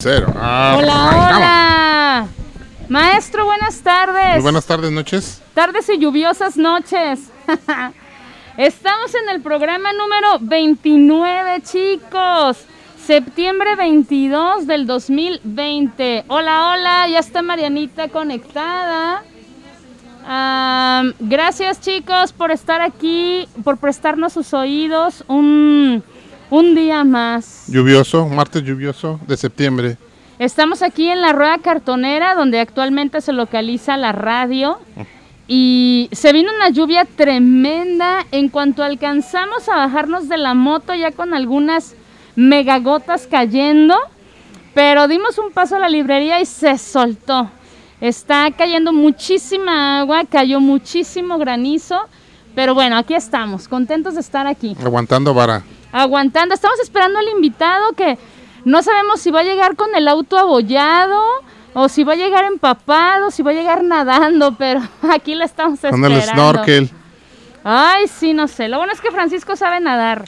Cero. Ah, Hola, arrancamos. hola. Maestro, buenas tardes. Muy buenas tardes, noches. Tardes y lluviosas noches. Estamos en el programa número 29, chicos. Septiembre 22 del 2020. Hola, hola, ya está Marianita conectada. Gracias, chicos, por estar aquí, por prestarnos sus oídos un, un día más. Lluvioso, martes lluvioso de septiembre. Estamos aquí en la rueda cartonera donde actualmente se localiza la radio y se vino una lluvia tremenda en cuanto alcanzamos a bajarnos de la moto ya con algunas megagotas cayendo, pero dimos un paso a la librería y se soltó. Está cayendo muchísima agua, cayó muchísimo granizo, pero bueno, aquí estamos, contentos de estar aquí Aguantando vara. Aguantando. Estamos esperando al invitado que no sabemos si va a llegar con el auto abollado o si va a llegar empapado, si va a llegar nadando, pero aquí la estamos Con esperando. el snorkel. Ay, sí, no sé. Lo bueno es que Francisco sabe nadar.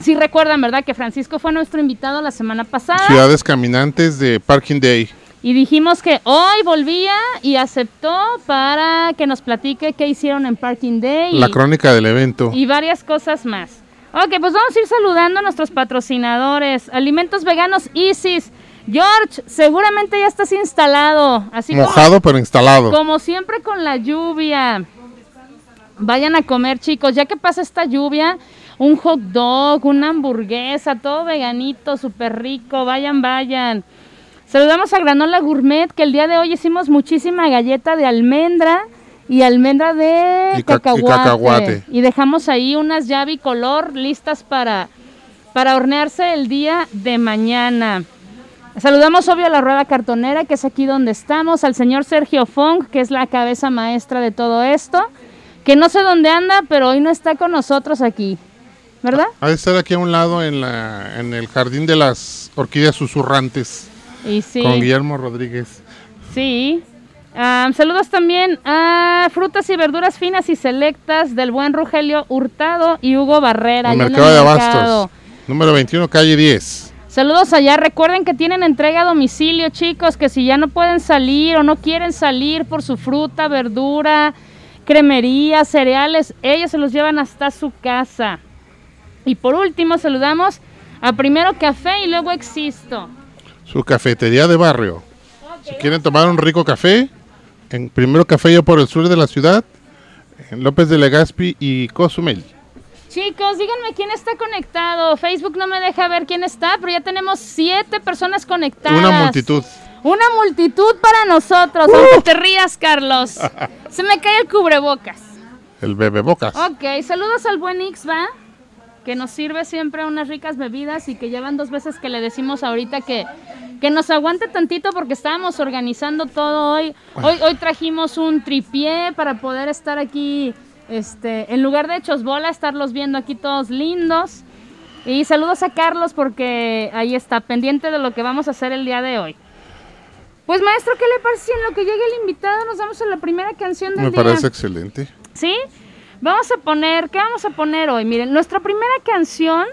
Sí recuerdan, ¿verdad? Que Francisco fue nuestro invitado la semana pasada Ciudades caminantes de Parking Day. y dijimos que hoy volvía y aceptó para que nos platique qué hicieron en Parking Day. y- La crónica del evento. y varias cosas más. Ok, pues vamos a ir saludando a nuestros patrocinadores. Alimentos veganos Isis. George, seguramente ya estás instalado. Así como- Mojado pero instalado. como siempre con la lluvia. Vayan a comer, chicos. Ya que pasa esta lluvia, un hot dog, una hamburguesa, todo veganito, súper rico. Vayan, vayan. Saludamos a Granola Gourmet, que el día de hoy hicimos muchísima galleta de almendra y almendra de Y ca- y cacahuate. cacahuate. Y dejamos ahí unas ya bicolor listas para, para hornearse el día de mañana. Saludamos obvio a la rueda cartonera, que es aquí donde estamos, al señor Sergio Fong, que es la cabeza maestra de todo esto, que no sé dónde anda, pero hoy no está con nosotros aquí, ¿verdad? Ha de estar aquí a un lado en, la, en el jardín de las orquídeas susurrantes. Y sí, Con Guillermo Rodríguez. sí. Ah, saludos también a frutas y verduras finas y selectas del buen Rogelio Hurtado y Hugo Barrera. El mercado de mercado. Abastos. Número 21, calle 10. Saludos allá. Recuerden que tienen entrega a domicilio, chicos, que si ya no pueden salir o no quieren salir por su fruta, verdura, cremería, cereales, ellos se los llevan hasta su casa. Y por último, saludamos a Primero Café y luego Existo. Su cafetería de barrio. Si quieren tomar un rico café, en primero café yo por el sur de la ciudad, en López de Legazpi y Cozumel. Chicos, díganme quién está conectado. Facebook no me deja ver quién está, pero ya tenemos siete personas conectadas. Una multitud. Una multitud para nosotros, aunque te rías, Carlos. Se me cae el cubrebocas. El bebé bocas. Ok, saludos al buen Ixba, que nos sirve siempre unas ricas bebidas y que llevan dos veces que le decimos ahorita que, que nos aguante tantito porque estábamos organizando todo hoy. Hoy, hoy trajimos un tripié para poder estar aquí, este, en lugar de hechos bola, estarlos viendo aquí todos lindos. Y saludos a Carlos porque ahí está, pendiente de lo que vamos a hacer el día de hoy. Pues maestro, ¿qué le parece si en lo que llegue el invitado nos damos a la primera canción del Me día? parece excelente. ¿Sí? Vamos a poner, ¿qué vamos a poner hoy? Miren, nuestra primera canción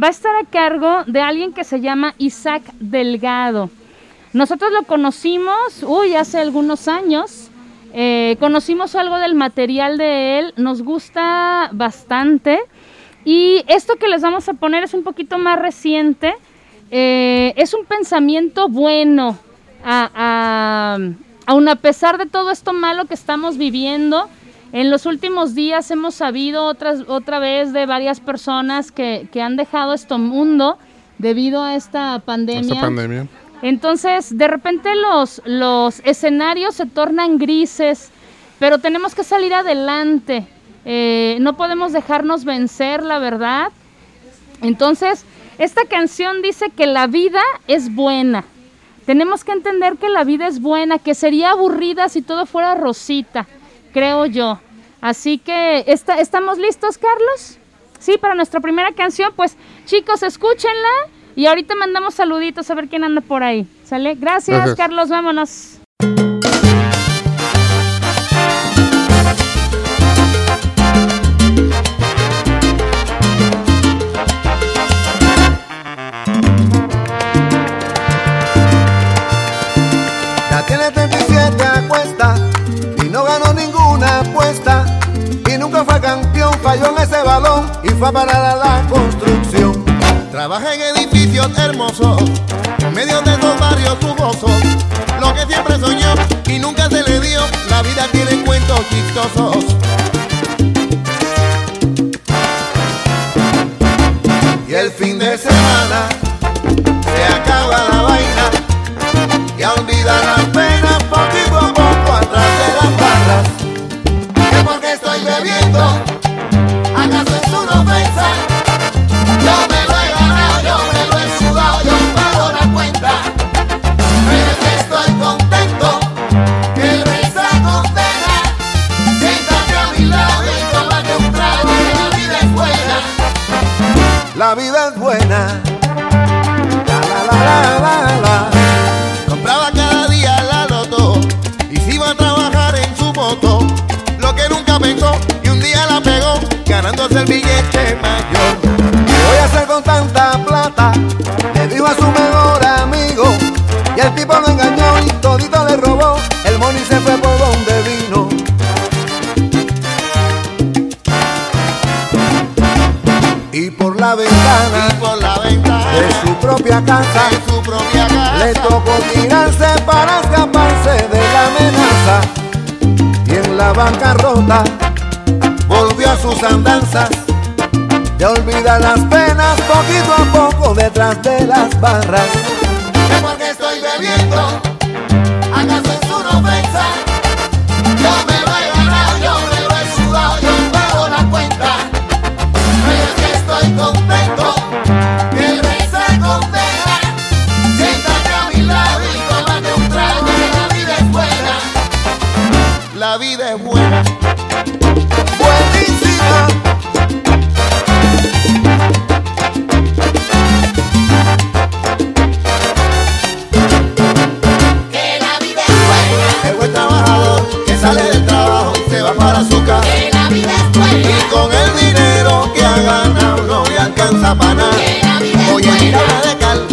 va a estar a cargo de alguien que se llama Isaac Delgado. Nosotros lo conocimos, uy, hace algunos años. eh, conocimos algo del material de él, nos gusta bastante. Y esto que les vamos a poner es un poquito más reciente. eh, es un pensamiento bueno, aun a pesar de todo esto malo que estamos viviendo. En los últimos días hemos sabido otras, otra vez de varias personas que, que han dejado este mundo debido a esta pandemia. Esta pandemia. Entonces, de repente los, los escenarios se tornan grises, pero tenemos que salir adelante. Eh, no podemos dejarnos vencer, la verdad. Entonces, esta canción dice que la vida es buena. Tenemos que entender que la vida es buena, que sería aburrida si todo fuera rosita, creo yo. Así que, ¿estamos listos, Carlos? Sí, para nuestra primera canción, pues chicos, escúchenla y ahorita mandamos saluditos a ver quién anda por ahí. ¿Sale? Gracias. Carlos, vámonos. Balón y fue a parar a la construcción. Trabaja en edificios hermosos, en medio de dos barrios jugosos, lo que siempre soñó y nunca se le dio, la vida tiene cuentos chistosos. Buena. La, la, la, la, Compraba cada día la loto y se iba a trabajar en su moto. Lo que nunca pensó y un día la pegó, ganándose el billete mayor. ¿Qué voy a hacer con tanta plata? Le dijo a su mejor amigo y el tipo lo engañó la ventana, por la ventana de su propia casa, su propia casa, le tocó tirarse para escaparse de la amenaza. Y en la bancarrota volvió a sus andanzas. Ya olvida las penas poquito a poco detrás de las barras. ¿Qué porque estoy bebiendo? ¿Acaso es una ofensa? La vida es de cal,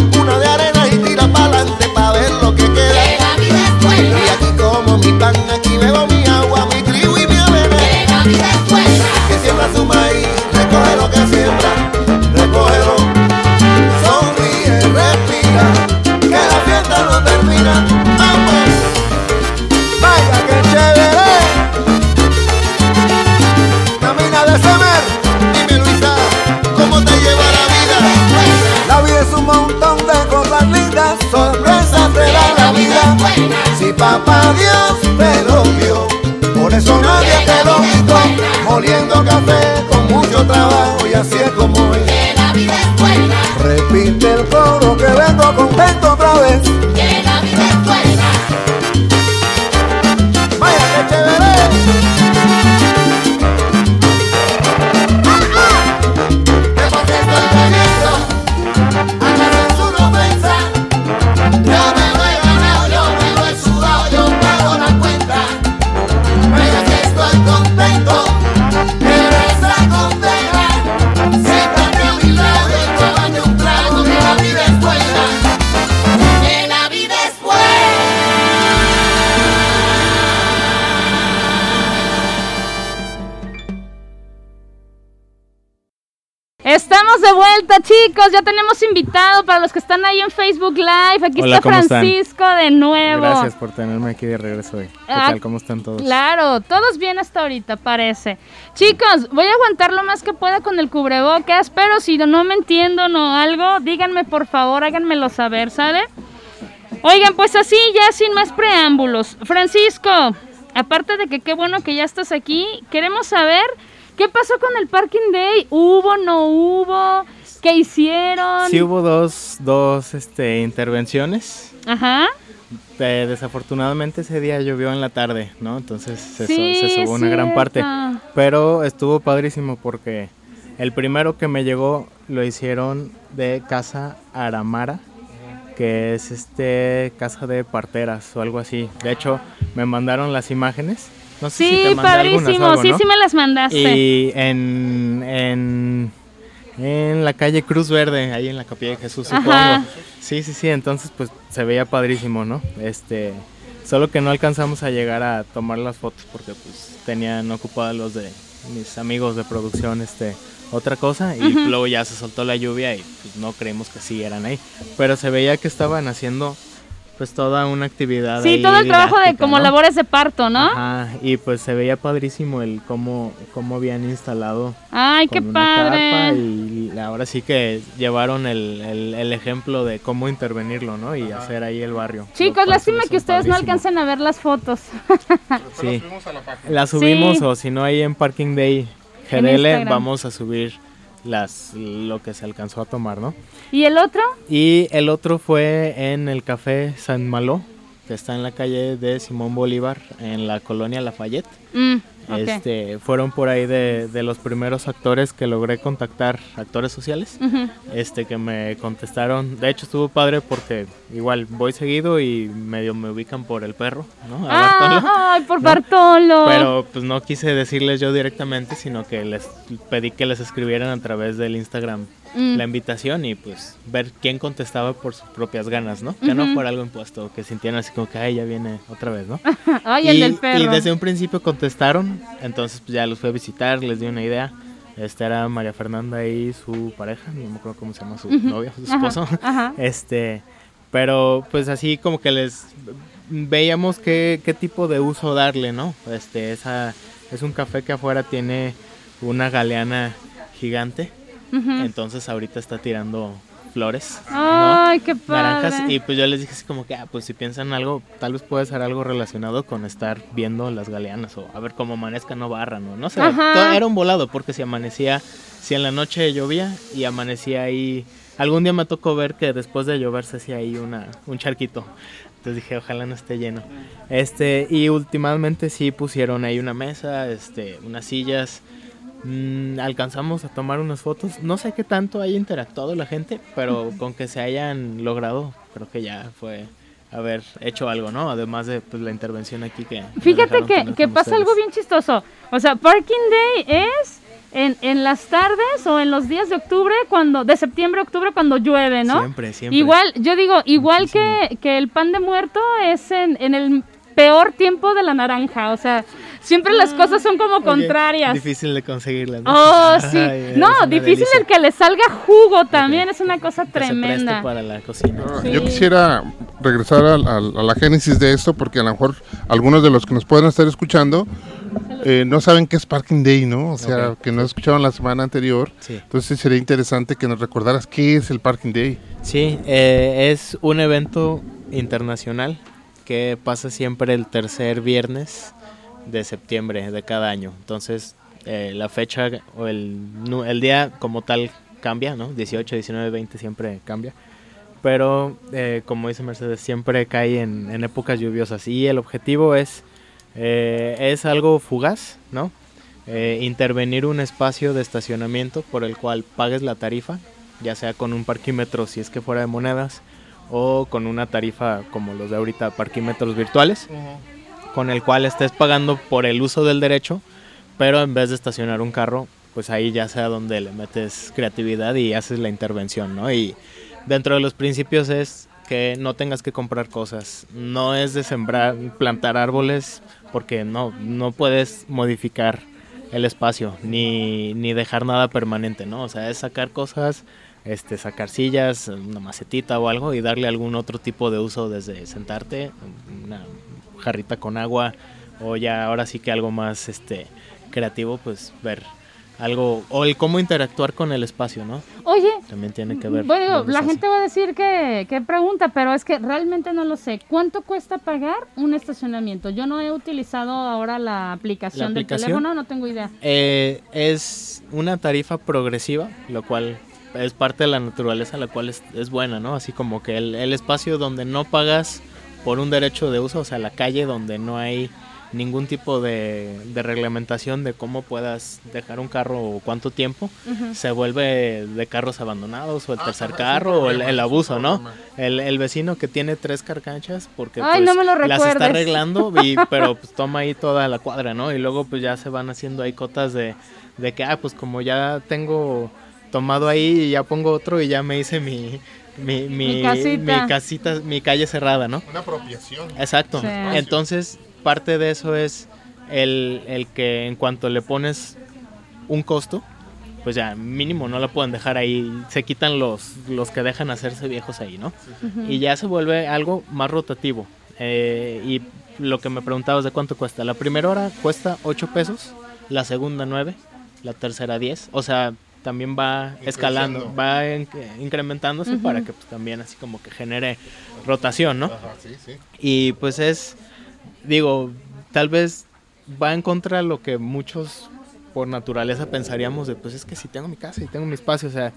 Papá Dios te lo dio, por eso nadie te lo quitó. Moliendo café con mucho trabajo y así es como es. Que la vida es buena, Repite el coro que vengo contento chicos. Ya tenemos invitado para los que están ahí en Facebook Live. Aquí Hola, está. Francisco de nuevo. Gracias por tenerme aquí de regreso hoy. ¿Qué Ah, tal? ¿Cómo están todos? Claro, todos bien hasta ahorita, parece. Chicos, voy a aguantar lo más que pueda con el cubrebocas, pero si no me entiendo no algo, díganme por favor, háganmelo saber, ¿sale? Oigan, pues así, ya sin más preámbulos. Francisco, aparte de que qué bueno que ya estás aquí, queremos saber qué pasó con el Parking Day. ¿Hubo, no hubo? ¿Qué hicieron? Sí hubo dos, dos este, intervenciones. Ajá. Eh, desafortunadamente ese día llovió en la tarde, ¿no? Entonces se, so- Sí, se es una gran parte. Pero estuvo padrísimo porque el primero que me llegó lo hicieron de Casa Aramara, que es este casa de parteras o algo así. De hecho, me mandaron las imágenes. No sé si Sí, te mandé algunas o padrísimo. sí, sí me las mandaste. Y en, en, en la calle Cruz Verde, ahí en la Capilla de Jesús, Ajá. supongo. Sí, sí, sí, entonces pues se veía padrísimo, ¿no? Este, solo que no alcanzamos a llegar a tomar las fotos porque pues tenían ocupados los de mis amigos de producción, este, otra cosa y luego ya se soltó la lluvia y pues no creímos que sí eran ahí. Pero se veía que estaban haciendo pues toda una actividad. Sí, ahí todo el trabajo de como ¿no? labores de parto, ¿no? Ajá, y pues se veía padrísimo el cómo, cómo habían instalado Ay, qué con carpa padre. y ahora sí que llevaron el, el- el ejemplo de cómo intervenirlo, ¿no? Y hacer ahí el barrio. Chicos, lástima que ustedes no alcancen a ver las fotos. Sí, las subimos Sí. o si no ahí en Parking Day GDL vamos a subir las lo que se alcanzó a tomar, ¿no? ¿Y el otro? Y el otro fue en el Café San Malo, que está en la calle de Simón Bolívar, en la colonia Lafayette. Mm, Este, fueron por ahí de, de los primeros actores que logré contactar, actores sociales, este, que me contestaron. De hecho, estuvo padre porque igual voy seguido y medio me ubican por el perro, ¿no? A Bartolo. Ah, ay, por ¿no? Bartolo. Pero pues no quise decirles yo directamente, sino que les pedí que les escribieran a través del Instagram Mm. la invitación y pues ver quién contestaba por sus propias ganas, ¿no? Que no fuera algo impuesto, que sintieran así como que, ay, ya viene otra vez, ¿no? Ay, el del perro. y desde un principio contestaron, entonces pues, ya los fui a visitar, les di una idea. Esta era María Fernanda y su pareja, no me acuerdo cómo se llama su novio, su Ajá, esposo. ajá. Este, pero pues así como que les veíamos qué, qué tipo de uso darle, ¿no? Este, esa es un café que afuera tiene una galeana gigante, entonces ahorita está tirando flores, ¿no? Ay, qué padre. naranjas y pues yo les dije así como que ah, pues si piensan algo tal vez puede ser algo relacionado con estar viendo las galeanas o a ver cómo amanezca no barran o no sé todo era un volado porque si amanecía si en la noche llovía y amanecía ahí algún día me tocó ver que después de llover se hacía ahí una un charquito entonces dije ojalá no esté lleno este y últimamente sí pusieron ahí una mesa este unas sillas Mm, alcanzamos a tomar unas fotos. No sé qué tanto haya interactuado la gente, pero con que se hayan logrado, creo que ya fue haber hecho algo, ¿no? Además de pues, la intervención aquí que... Fíjate que, que pasa algo bien chistoso. O sea, Parking Day es en, en las tardes o en los días de octubre, cuando de septiembre a octubre, cuando llueve, ¿no? Siempre, siempre. Igual, yo digo, igual Muchísimo. que, que el pan de muerto es en, en el peor tiempo de la naranja. O sea, siempre las cosas son como Oye, contrarias. Difícil de conseguirlas. ¿no? Oh, sí. Ay, no, difícil delicia. el que le salga jugo también, es una cosa Que se tremenda. para la cocina. Sí. Yo quisiera regresar al- al- a, la génesis de esto porque a lo mejor algunos de los que nos pueden estar escuchando eh, no saben qué es Parking Day, ¿no? O sea, que no escucharon la semana anterior. Sí. Entonces sería interesante que nos recordaras qué es el Parking Day. Sí, eh, es un evento internacional que pasa siempre el tercer viernes de septiembre de cada año. Entonces, eh, la fecha o el, el día como tal cambia, ¿no? 18, 19, 20 siempre cambia. Pero, eh, como dice Mercedes, siempre cae en, en épocas lluviosas. Y el objetivo es, eh, es algo fugaz, ¿no? Eh, intervenir un espacio de estacionamiento por el cual pagues la tarifa, ya sea con un parquímetro si es que fuera de monedas, o con una tarifa como los de ahorita, parquímetros virtuales, con el cual estés pagando por el uso del derecho, pero en vez de estacionar un carro, pues ahí ya sea donde le metes creatividad y haces la intervención, ¿no? Y dentro de los principios es que no tengas que comprar cosas, no es de sembrar, plantar árboles, porque no, no puedes modificar el espacio, ni, ni dejar nada permanente, ¿no? O sea, es sacar cosas, este, sacar sillas, una macetita o algo y darle algún otro tipo de uso desde sentarte, una jarrita con agua o ya ahora sí que algo más este creativo, pues ver algo o el cómo interactuar con el espacio, ¿no? Oye, También tiene que ver. Bueno, la gente va a decir que, que pregunta, pero es que realmente no lo sé. ¿Cuánto cuesta pagar un estacionamiento? Yo no he utilizado ahora la aplicación, ¿La del teléfono, no tengo idea. Eh, es una tarifa progresiva, lo cual es parte de la naturaleza la cual es, es buena, ¿no? Así como que el, el espacio donde no pagas por un derecho de uso, o sea, la calle donde no hay ningún tipo de, de reglamentación de cómo puedas dejar un carro o cuánto tiempo, se vuelve de carros abandonados o el Ah, tercer carro o el, abuso, ¿no? El, el vecino que tiene tres carcanchas porque Ay, pues, no me lo las está arreglando, y, pero pues toma ahí toda la cuadra, ¿no? Y luego pues ya se van haciendo ahí cotas de, de que, ah, pues como ya tengo tomado ahí y ya pongo otro y ya me hice mi... Mi, mi, casita. mi casita, mi calle cerrada, ¿no? Una apropiación. Exacto. Sí. Entonces, parte de eso es el, el que en cuanto le pones un costo, pues ya mínimo no la pueden dejar ahí. Se quitan los, los que dejan hacerse viejos ahí, ¿no? Y ya se vuelve algo más rotativo. Eh, y lo que me preguntabas de cuánto cuesta. La primera hora cuesta 8 pesos, la segunda 9, la tercera 10. O sea, también va escalando, va in- incrementándose para que pues, también así como que genere rotación, ¿no? Ajá, sí, sí. Y pues es, digo, tal vez va en contra de lo que muchos por naturaleza pensaríamos de, pues es que si tengo mi casa y tengo mi espacio, o sea,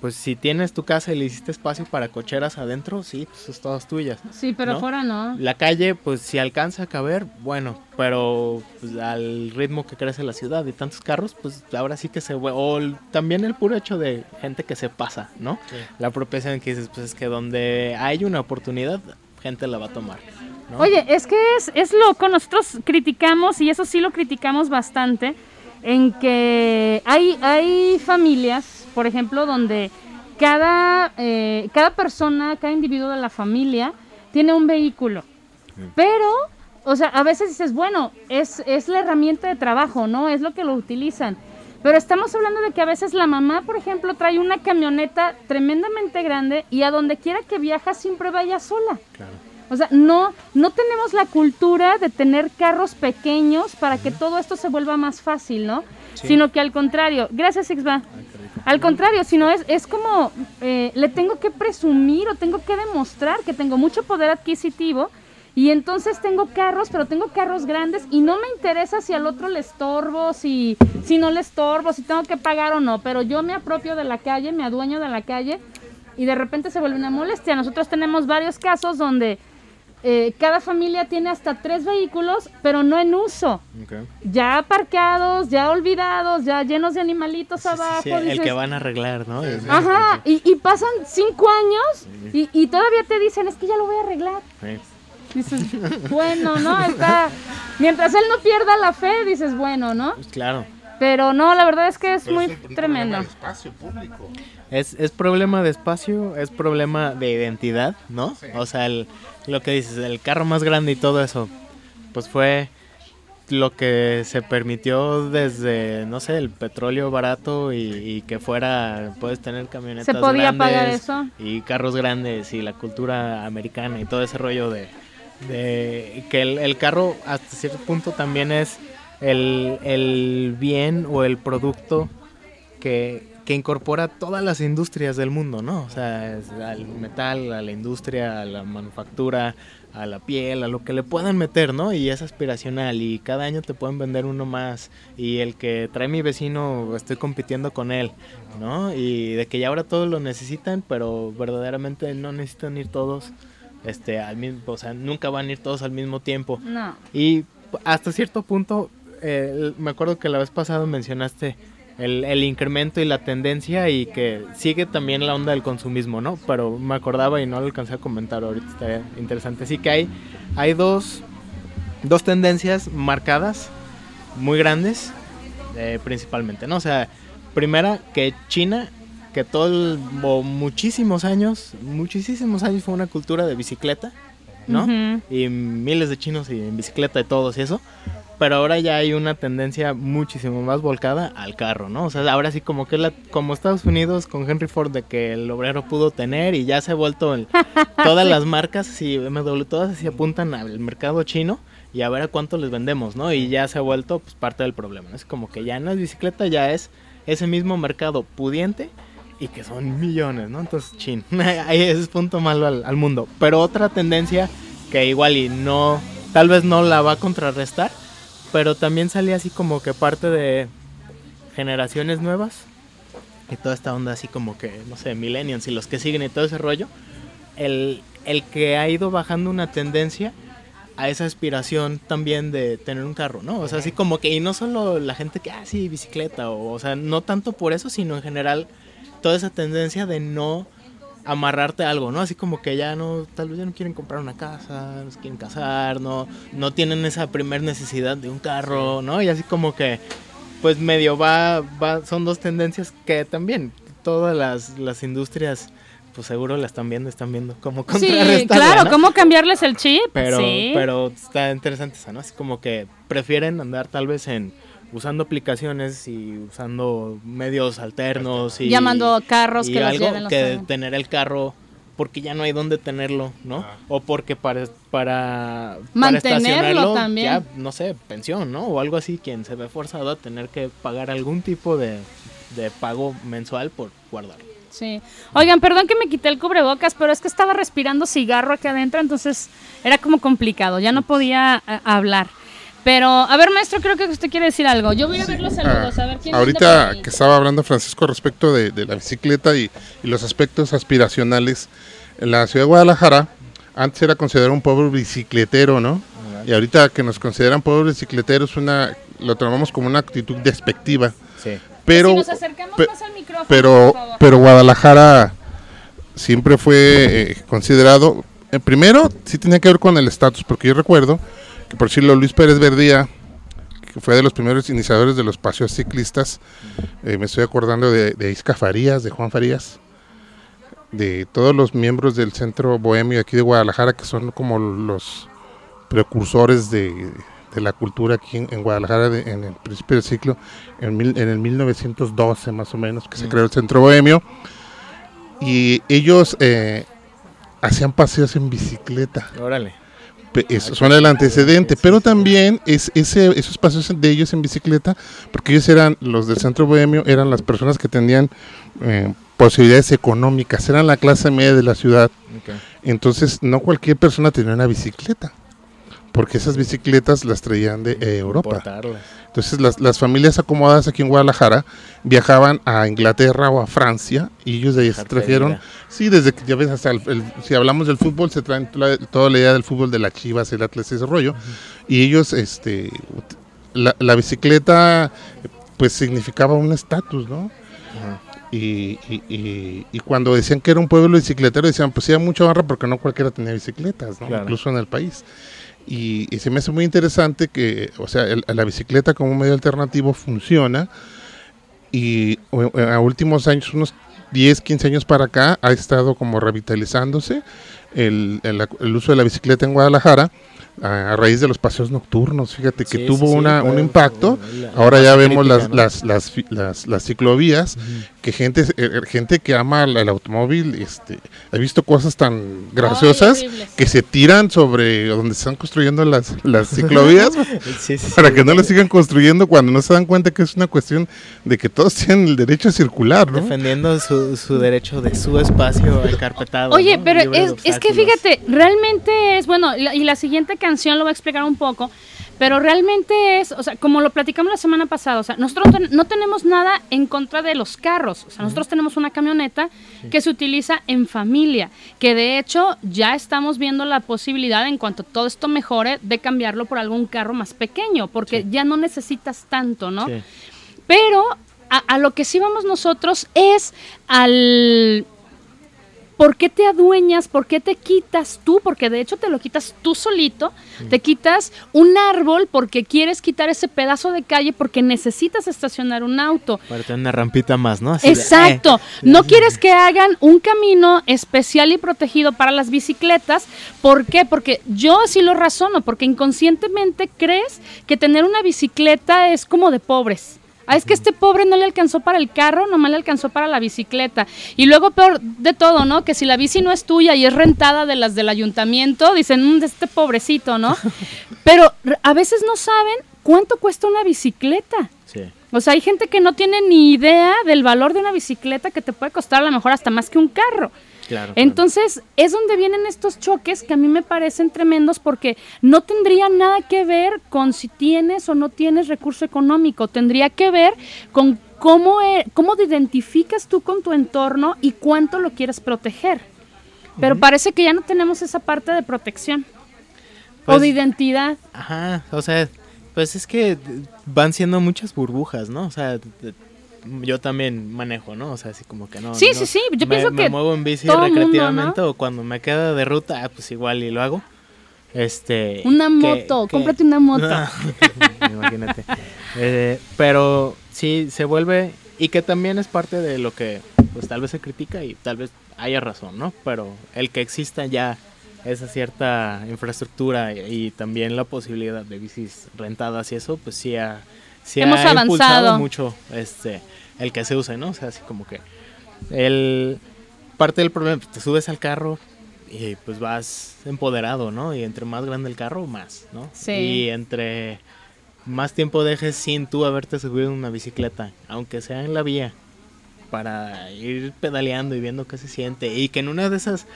pues si tienes tu casa y le hiciste espacio para cocheras adentro, sí, pues es todas tuyas. Sí, pero ¿No? afuera no. La calle, pues si alcanza a caber, bueno, pero pues, al ritmo que crece la ciudad y tantos carros, pues ahora sí que se... O el- también el puro hecho de gente que se pasa, ¿no? Sí. La apropiación que dices, pues es que donde hay una oportunidad, gente la va a tomar. ¿no? Oye, es que es, es loco, nosotros criticamos, y eso sí lo criticamos bastante, en que hay, hay familias, por ejemplo, donde cada, eh, cada persona, cada individuo de la familia tiene un vehículo. Pero, o sea, a veces dices, bueno, es, es la herramienta de trabajo, ¿no? Es lo que lo utilizan. Pero estamos hablando de que a veces la mamá, por ejemplo, trae una camioneta tremendamente grande y a donde quiera que viaja siempre vaya sola. Claro. O sea, no, no tenemos la cultura de tener carros pequeños para que todo esto se vuelva más fácil, ¿no? Sí. Sino que al contrario, gracias Ixba, al contrario, sino es, es como eh, le tengo que presumir o tengo que demostrar que tengo mucho poder adquisitivo y entonces tengo carros, pero tengo carros grandes y no me interesa si al otro le estorbo, si, si no le estorbo, si tengo que pagar o no, pero yo me apropio de la calle, me adueño de la calle y de repente se vuelve una molestia. Nosotros tenemos varios casos donde eh, cada familia tiene hasta tres vehículos, pero no en uso. Ya aparcados, ya olvidados, ya llenos de animalitos Sí, abajo. sí, el dices, que van a arreglar, ¿no? Ajá, y, y pasan cinco años y, y todavía te dicen, es que ya lo voy a arreglar. Sí. Dices, bueno, ¿no? Está... Mientras él no pierda la fe, dices, bueno, ¿no? Pues claro. Pero no, la verdad es que es Pero muy un tremendo. problema de espacio público. Es, es problema de espacio, es problema de identidad, ¿no? Sí. O sea, el- lo que dices, el carro más grande y todo eso, pues fue lo que se permitió desde, no sé, el petróleo barato y, y que fuera, puedes tener camionetas Se podía pagar grandes eso. y carros grandes y la cultura americana y todo ese rollo de, de que el, el carro hasta cierto punto también es el, el bien o el producto que, que incorpora todas las industrias del mundo, ¿no? O sea, al metal, a la industria, a la manufactura, a la piel, a lo que le puedan meter, ¿no? Y es aspiracional y cada año te pueden vender uno más y el que trae mi vecino estoy compitiendo con él, ¿no? Y de que ya ahora todos lo necesitan, pero verdaderamente no necesitan ir todos este al mismo, o sea, nunca van a ir todos al mismo tiempo. No. Y hasta cierto punto, eh, me acuerdo que la vez pasada mencionaste el, el incremento y la tendencia y que sigue también la onda del consumismo, ¿no? Pero me acordaba y no lo alcancé a comentar ahorita, estaría interesante. Así que hay, hay dos, dos tendencias marcadas, muy grandes, eh, principalmente, ¿no? O sea, primera, que China, que todo el, muchísimos años, muchísimos años fue una cultura de bicicleta, ¿no? Y miles de chinos y en bicicleta y todos y eso. Pero ahora ya hay una tendencia muchísimo más volcada al carro, ¿no? O sea, ahora sí como que la, como Estados Unidos con Henry Ford de que el obrero pudo tener y ya se ha vuelto el- todas las marcas así BMW todas así apuntan al mercado chino y a ver a cuánto les vendemos, ¿no? Y ya se ha vuelto pues parte del problema, ¿no? Es como que ya no es bicicleta, ya es ese mismo mercado pudiente y que son millones, ¿no? Entonces, chin, ahí es punto malo al, al mundo. Pero otra tendencia que igual y no, tal vez no la va a contrarrestar, pero también salía así como que parte de generaciones nuevas y toda esta onda así como que, no sé, millennials y los que siguen y todo ese rollo, el, el que ha ido bajando una tendencia a esa aspiración también de tener un carro, ¿no? O sea, así como que, y no solo la gente que, ah, sí, bicicleta, o, o sea, no tanto por eso, sino en general toda esa tendencia de no amarrarte a algo, ¿no? Así como que ya no, tal vez ya no quieren comprar una casa, no se quieren casar, no, no tienen esa primer necesidad de un carro, ¿no? Y así como que, pues medio va, va, son dos tendencias que también todas las, las industrias, pues seguro la están viendo, están viendo cómo Sí, contrarrestarla, claro, ¿no? ¿cómo cambiarles el chip? Pero, sí. pero está interesante esa, ¿no? Así como que prefieren andar tal vez en usando aplicaciones y usando medios alternos y Llamando a carros y que los algo lleven, los que tener el carro porque ya no hay dónde tenerlo, ¿no? O porque para para para Mantenerlo estacionarlo, también. ya no sé, pensión, ¿no? O algo así quien se ve forzado a tener que pagar algún tipo de, de pago mensual por guardarlo. Sí. Oigan, perdón que me quité el cubrebocas, pero es que estaba respirando cigarro aquí adentro, entonces era como complicado, ya no podía eh, hablar. Pero, a ver, maestro, creo que usted quiere decir algo. Yo voy a ver los saludos, a ver quién Ahorita que estaba hablando Francisco respecto de, de la bicicleta y, y los aspectos aspiracionales, en la ciudad de Guadalajara antes era considerado un pueblo bicicletero, ¿no? Y ahorita que nos consideran pueblos bicicleteros, una, lo tomamos como una actitud despectiva. Sí. Pero, si nos acercamos pe- más al micrófono, pero, por favor. pero Guadalajara siempre fue eh, considerado, eh, primero sí tenía que ver con el estatus, porque yo recuerdo que por decirlo Luis Pérez Verdía, que fue de los primeros iniciadores de los paseos ciclistas, eh, me estoy acordando de, de Isca Farías, de Juan Farías, de todos los miembros del centro bohemio aquí de Guadalajara, que son como los precursores de, de la cultura aquí en, en Guadalajara de- en el principio del ciclo, en, mil- en el 1912 más o menos, que se creó el centro bohemio. Y ellos eh, hacían paseos en bicicleta. Órale. Eso son el antecedente, pero también es ese, esos paseos de ellos en bicicleta, porque ellos eran, los del centro bohemio, eran las personas que tenían eh, posibilidades económicas, eran la clase media de la ciudad. Entonces, no cualquier persona tenía una bicicleta, porque esas bicicletas las traían de eh, Europa. Importarlas. Entonces, las, las familias acomodadas aquí en Guadalajara viajaban a Inglaterra o a Francia y ellos de ahí se trajeron. Sí, desde que ya ves, hasta el- el- si hablamos del fútbol, se traen toda, toda la idea del fútbol de las chivas, el Atlas, ese rollo. Y ellos, este, la, la bicicleta, pues significaba un estatus, ¿no? Y, y- y- y cuando decían que era un pueblo bicicletero, decían, pues sí, hay mucha honra porque no cualquiera tenía bicicletas, ¿no? Claro. Incluso en el país. Y, se me hace muy interesante que, o sea, el- la bicicleta como medio alternativo funciona y o- a últimos años, unos 10, 15 años para acá, ha estado como revitalizándose el- el uso de la bicicleta en Guadalajara a, a raíz de los paseos nocturnos. Fíjate que Sí, tuvo sí, una, un impacto. la- Ahora la ya vemos crítica, las, ¿no? las, las, las, las ciclovías, que gente, eh, gente que ama el, el automóvil, este, he visto cosas tan graciosas horribles. que se tiran sobre donde están construyendo las, las ciclovías Sí, sí, sí. para que no las sigan construyendo cuando no se dan cuenta que es una cuestión de que todos tienen el derecho a circular, ¿no? defendiendo su, su derecho de su espacio encarpetado. Oye, ¿no? pero es, es que fíjate, realmente es, bueno, y la, y la siguiente canción lo voy a explicar un poco, pero realmente es, o sea, como lo platicamos la semana pasada, o sea, nosotros ten- no tenemos nada en contra de los carros, o sea, nosotros tenemos una camioneta que se utiliza en familia, que de hecho ya estamos viendo la posibilidad, en cuanto todo esto mejore, de cambiarlo por algún carro más pequeño, porque ya no necesitas tanto, ¿no? Sí. Pero a, a lo que sí vamos nosotros es al... ¿Por qué te adueñas? ¿Por qué te quitas tú? Porque de hecho te lo quitas tú solito. Te quitas un árbol porque quieres quitar ese pedazo de calle porque necesitas estacionar un auto. Para tener una rampita más, ¿no? Así de, Exacto. eh. No quieres que hagan un camino especial y protegido para las bicicletas. ¿Por qué? Porque yo sí lo razono, porque inconscientemente crees que tener una bicicleta es como de pobres. Ah, es que este pobre no le alcanzó para el carro, nomás le alcanzó para la bicicleta. Y luego peor de todo, ¿no? Que si la bici no es tuya y es rentada de las del ayuntamiento, dicen, "Mm, de este pobrecito, ¿no? Pero a veces no saben cuánto cuesta una bicicleta. Sí. O sea, hay gente que no tiene ni idea del valor de una bicicleta que te puede costar a lo mejor hasta más que un carro. Claro. Entonces, es donde vienen estos choques que a mí me parecen tremendos porque no tendría nada que ver con si tienes o no tienes recurso económico, tendría que ver con cómo, e- cómo te identificas tú con tu entorno y cuánto lo quieres proteger. Pero parece que ya no tenemos esa parte de protección o Pues- de identidad. Ajá, o sea, pues es que van siendo muchas burbujas, ¿no? O sea, yo también manejo, ¿no? O sea, así como que no. Sí, no- sí, sí, yo me, pienso me que muevo en bici mundo, recreativamente o cuando me queda de ruta, ah, pues igual y lo hago. Este. Una que- moto, que- cómprate una moto. Imagínate. Eh, pero sí, se vuelve. Y que también es parte de lo que, pues tal vez se critica y tal vez haya razón, ¿no? Pero el que exista ya esa cierta infraestructura y, y también la posibilidad de bicis rentadas y eso, pues sí ha, sí Hemos ha impulsado avanzado. mucho este, el que se use, ¿no? O sea, así como que el parte del problema, pues, te subes al carro y pues vas empoderado, ¿no? Y entre más grande el carro, más, ¿no? Sí. Y entre más tiempo dejes sin tú haberte subido en una bicicleta, aunque sea en la vía, para ir pedaleando y viendo qué se siente. Y que en una de esas,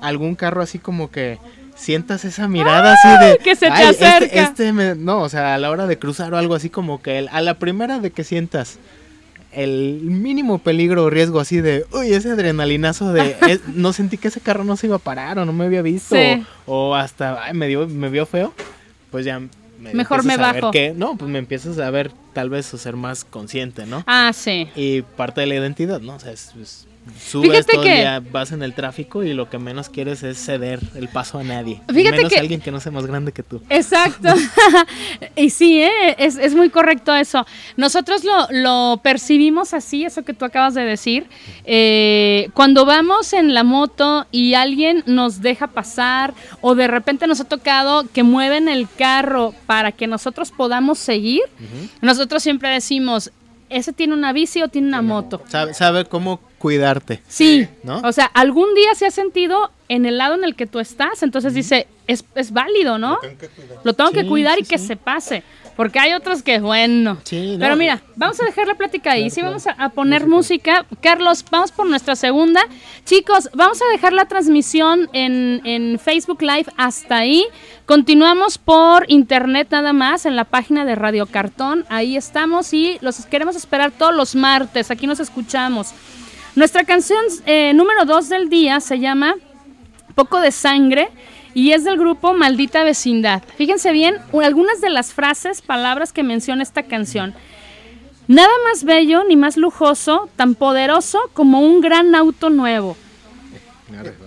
algún carro así como que sientas esa mirada así de... que se te "Ay, este- acerca". Este, me- no, o sea, a la hora de cruzar o algo así como que el- a la primera de que sientas el mínimo peligro o riesgo así de, uy, ese adrenalinazo de, "Es- no sentí que ese carro no se iba a parar o no me había visto Sí. o, o hasta, ay, me, dio, me vio feo, pues ya me Mejor me bajo. que, no, pues me empiezas a ver tal vez o ser más consciente, ¿no? Ah, sí. Y parte de la identidad, ¿no? O sea, es, es- subes Fíjate todo el que- día, vas en el tráfico y lo que menos quieres es ceder el paso a nadie. Fíjate menos que- a alguien que no sea más grande que tú. Exacto. y sí, ¿eh? es, es muy correcto eso. Nosotros lo, lo percibimos así, eso que tú acabas de decir. Eh, cuando vamos en la moto y alguien nos deja pasar o de repente nos ha tocado que mueven el carro para que nosotros podamos seguir, nosotros siempre decimos, ese tiene una bici o tiene una moto. Sabe, sabe cómo cuidarte. Sí, ¿No? o sea, algún día se ha sentido en el lado en el que tú estás, entonces dice, es, es válido, ¿no? Lo tengo que Sí, cuidar sí, y que se pase, porque hay otros que, bueno. Sí, no. Pero mira, vamos a dejar la plática ahí, Claro, sí, vamos a, a poner música. Carlos, vamos por nuestra segunda. Chicos, vamos a dejar la transmisión en, en Facebook Live hasta ahí. Continuamos por internet nada más en la página de Radio Cartón. Ahí estamos y los queremos esperar todos los martes. Aquí nos escuchamos. Nuestra canción eh, número dos del día se llama Poco de Sangre y es del grupo Maldita Vecindad. Fíjense bien algunas de las frases, palabras que menciona esta canción. Nada más bello ni más lujoso, tan poderoso como un gran auto nuevo.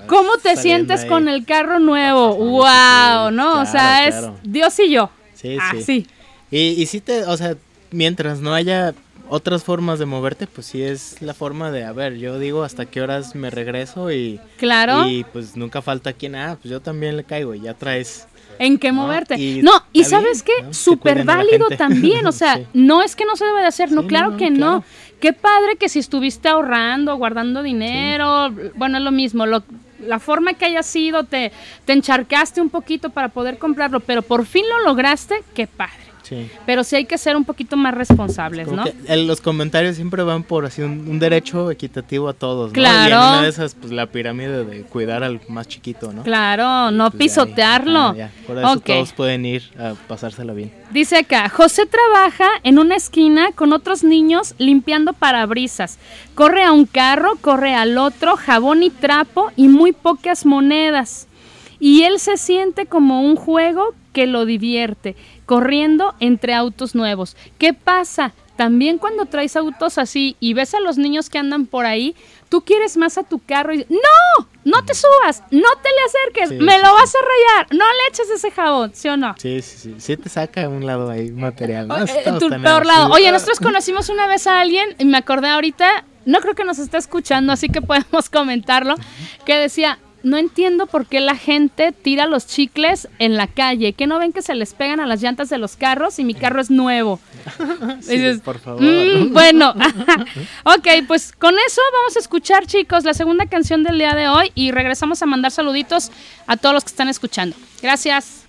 ¿Cómo te sientes ahí. con el carro nuevo? sí, ¡Wow! sí, ¿No? o sea, es claro. Dios y yo. Sí, sí. Así. Y, y sí te, o sea, mientras no haya otras formas de moverte, pues sí es la forma de, a ver, yo digo hasta qué horas me regreso y, Claro. y pues nunca falta quien, ah, pues yo también le caigo y ya traes. en qué ¿no? moverte. Y no, y sabes bien, qué, ¿no? Súper válido también, o sea, Sí. no es que no se debe de hacer, no, Sí, claro no, que claro. no. Qué padre que si estuviste ahorrando, guardando dinero, bueno, es lo mismo, lo- la forma que haya sido, te, te encharcaste un poquito para poder comprarlo, pero por fin lo lograste, qué padre. Sí. Pero sí hay que ser un poquito más responsables, Como ¿no? los comentarios siempre van por así un, un derecho equitativo a todos, ¿no? Y en Claro. una de esas, pues la pirámide de cuidar al más chiquito, ¿no? Claro, no Pues, pisotearlo. ajá, ya. Por eso Ok. todos pueden ir a pasársela bien. Dice acá, José trabaja en una esquina con otros niños limpiando parabrisas. Corre a un carro, corre al otro, jabón y trapo y muy pocas monedas. Y él se siente como un juego que lo divierte, corriendo entre autos nuevos. ¿Qué pasa? También cuando traes autos así y ves a los niños que andan por ahí, tú quieres más a tu carro y no, no te subas, no te le acerques, Sí, me sí, lo vas a rayar, no le eches ese jabón, ¿sí o no? Sí, sí, sí. Sí te saca un lado ahí material, ¿no? Eh, tu peor lado. Oye, nosotros conocimos una vez a alguien, y me acordé ahorita, no creo que nos esté escuchando, así que podemos comentarlo, que decía, no entiendo por qué la gente tira los chicles en la calle, que no ven que se les pegan a las llantas de los carros y mi carro es nuevo. Sí, Dices, por favor. "Mm, bueno, ok, pues con eso vamos a escuchar, chicos, la segunda canción del día de hoy y regresamos a mandar saluditos a todos los que están escuchando. Gracias.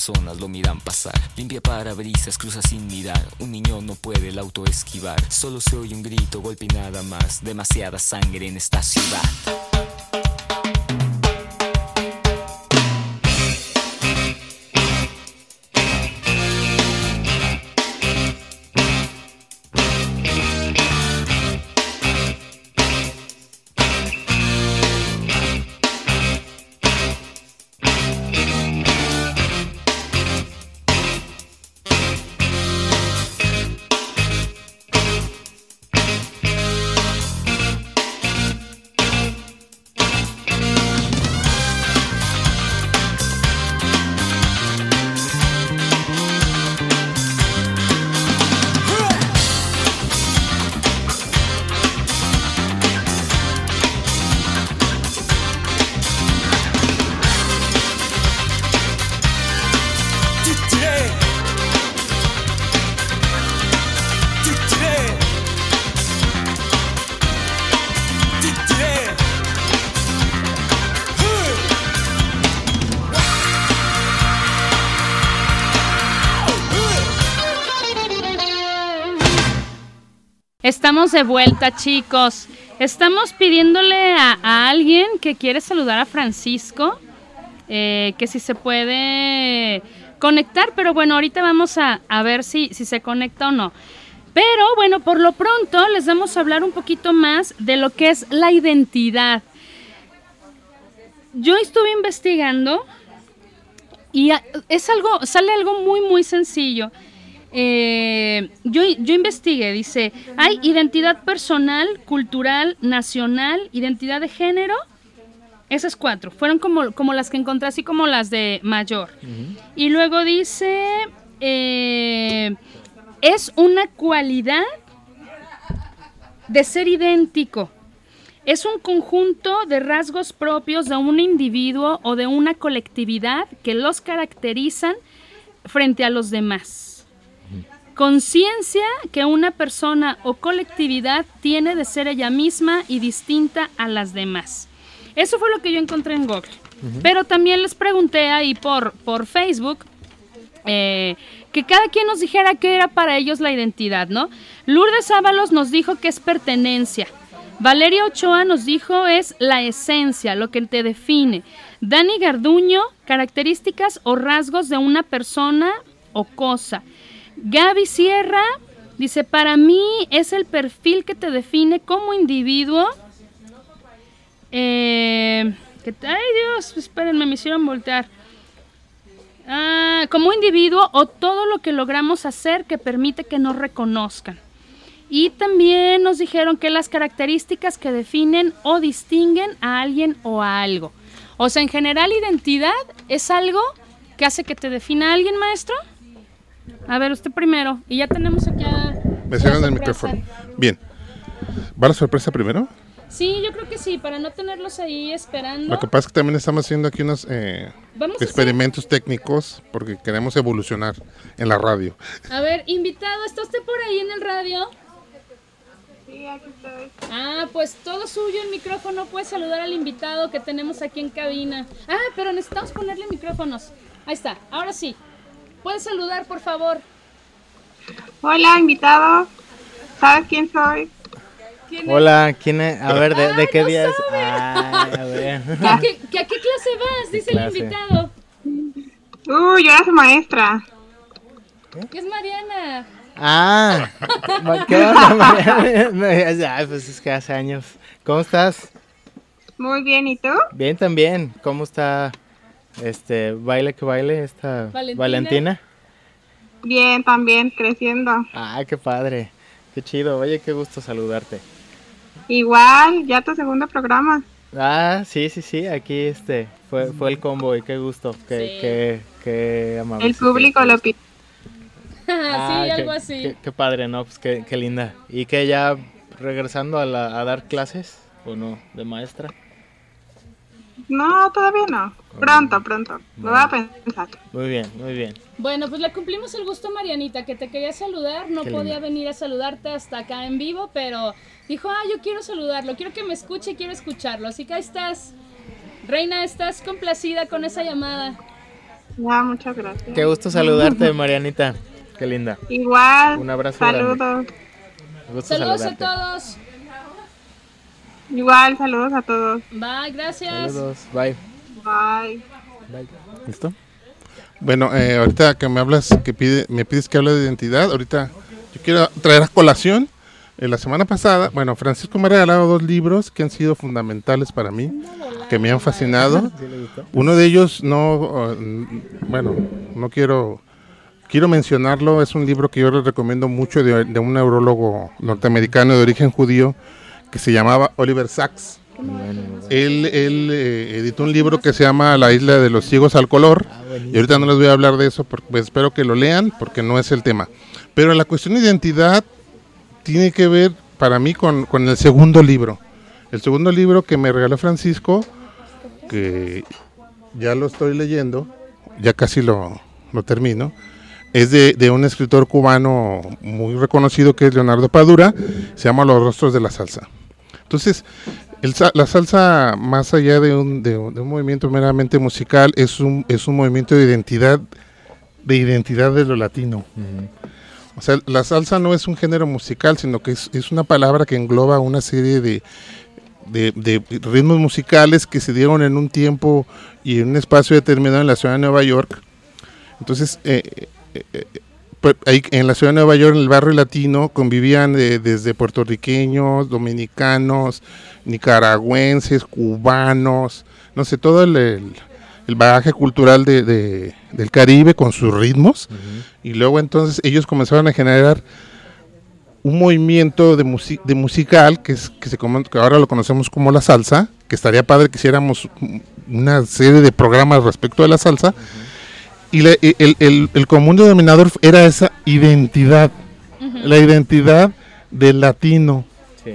Personas lo miran pasar. Limpia parabrisas, cruza sin mirar. Un niño no puede el auto esquivar. Solo se oye un grito, golpe y nada más. Demasiada sangre en esta ciudad. Estamos de vuelta, chicos. Estamos pidiéndole a, alguien que quiere saludar a Francisco, eh, que si se puede conectar, pero bueno, ahorita vamos a, a ver si, si se conecta o no. Pero bueno, por lo pronto les vamos a hablar un poquito más de lo que es la identidad. Yo estuve investigando y es algo, sale algo muy, muy sencillo. Eh, yo, yo investigué, dice, hay identidad personal, cultural, nacional, identidad de género. Esas cuatro, fueron como, como las que encontré, así como las de mayor. Y luego dice, eh, es una cualidad de ser idéntico. Es un conjunto de rasgos propios de un individuo o de una colectividad que los caracterizan frente a los demás. Conciencia que una persona o colectividad tiene de ser ella misma y distinta a las demás. Eso fue lo que yo encontré en Google. Pero también les pregunté ahí por, por Facebook eh, que cada quien nos dijera qué era para ellos la identidad, ¿no? Lourdes Ábalos nos dijo que es pertenencia. Valeria Ochoa nos dijo es la esencia, lo que te define. Dani Garduño, características o rasgos de una persona o cosa. Gaby Sierra dice, para mí es el perfil que te define como individuo. Eh, ay Dios, espérenme, me hicieron voltear. Ah, como individuo o todo lo que logramos hacer que permite que nos reconozcan. Y también nos dijeron que las características que definen o distinguen a alguien o a algo. O sea, en general, identidad es algo que hace que te defina a alguien, maestro. A ver, usted primero. Y ya tenemos aquí a. Me cierran el micrófono. Bien. ¿Va la sorpresa primero? Sí, yo creo que sí, para no tenerlos ahí esperando. Lo que pasa es que también estamos haciendo aquí unos eh, experimentos técnicos porque queremos evolucionar en la radio. A ver, invitado, ¿está usted por ahí en el radio? Sí, aquí estoy. Ah, pues todo suyo el micrófono. Puede saludar al invitado que tenemos aquí en cabina. Ah, pero necesitamos ponerle micrófonos. Ahí está, ahora sí. Puede saludar, por favor. Hola, invitado. ¿Sabes quién soy? ¿Quién? Hola, ¿quién es? A ver, ¿de, de Ay, qué no día es? Ay, a ver. ¿Que a qué, a qué clase vas? Dice clase? el invitado. Uy, yo era su maestra. Que es Mariana. Ah, ¿qué onda, dice, Ay, pues es que hace años. ¿Cómo estás? Muy bien, ¿y tú? Bien también. ¿Cómo está este baile que baile esta Valentina. Valentina? Bien, también, creciendo. Ah, qué padre. Qué chido. Oye, qué gusto saludarte. Igual, ya tu segundo programa. Ah, sí, sí, sí. Aquí este fue, fue el combo y qué gusto. Qué, Sí. qué, qué amable. El público lo pide. Ah, sí, qué- algo así. Qué, qué padre, ¿no? Pues qué, qué linda. ¿Y que ya regresando a, la- a dar clases o no? ¿De maestra? No, todavía no. Pronto, pronto. Lo voy a pensar. Muy bien, muy bien. Bueno, pues le cumplimos el gusto a Marianita, que te quería saludar. No Qué podía linda. venir a saludarte hasta acá en vivo, pero dijo, ah, yo quiero saludarlo, quiero que me escuche, quiero escucharlo. Así que ahí estás. Reina, ¿estás complacida con esa llamada? Ya, muchas gracias. Qué gusto saludarte, Marianita. Qué linda. Igual. Un abrazo Saludos. Saludos a todos. Igual, saludos a todos. Bye, gracias. Saludos. Bye. Bye. Bye. ¿Listo? Bueno, eh, ahorita que me hablas, que pide, me pides que hable de identidad, ahorita yo quiero traer a colación. eh, la semana pasada, bueno, Francisco me ha regalado dos libros que han sido fundamentales para mí, que me han fascinado. Uno de ellos, no, bueno, no quiero, quiero mencionarlo, es un libro que yo le recomiendo mucho de, de un neurólogo norteamericano de origen judío que se llamaba Oliver Sacks. Él, eh, editó un libro que se llama La isla de los ciegos al color. y ahorita no les voy a hablar de eso, porque pues, espero que lo lean, porque no es el tema. Pero la cuestión de identidad tiene que ver para mí con, con el segundo libro. El segundo libro que me regaló Francisco, que ya lo estoy leyendo, ya casi lo, lo termino, es de, de un escritor cubano muy reconocido que es Leonardo Padura, se llama Los rostros de la salsa. Entonces, el la salsa, más allá de un, de un- de un movimiento meramente musical, es un, es un movimiento de identidad, de identidad de lo latino. O sea, la salsa no es un género musical, sino que es, es una palabra que engloba una serie de, de, de ritmos musicales que se dieron en un tiempo y en un espacio determinado en la ciudad de Nueva York. Entonces, eh, eh, eh, en la ciudad de Nueva York, en el barrio latino, convivían eh, desde puertorriqueños, dominicanos, nicaragüenses, cubanos, no sé, todo el, el- el bagaje cultural de, de- del Caribe con sus ritmos. Y luego entonces ellos comenzaron a generar un movimiento de, musi- de musical que, es, que, se, que ahora lo conocemos como la salsa, que estaría padre que hiciéramos un- una serie de programas respecto de la salsa. Y le- el, el- el común denominador era esa identidad, la identidad del latino. Sí.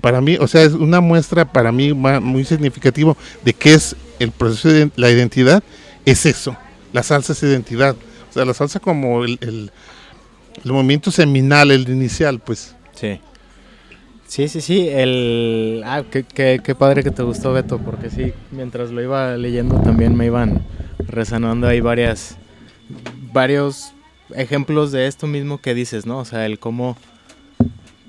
Para mí, o sea, es una muestra para mí ma- muy significativo de qué es el proceso de la identidad, es eso, la salsa es identidad. O sea, la salsa como el, el- el movimiento seminal, el inicial, pues. Sí. Sí, sí, sí. El... Ah, qué, qué- qué padre que te gustó, Beto, porque sí, mientras lo iba leyendo también me iban resonando ahí varias, varios ejemplos de esto mismo que dices, ¿no? O sea, el cómo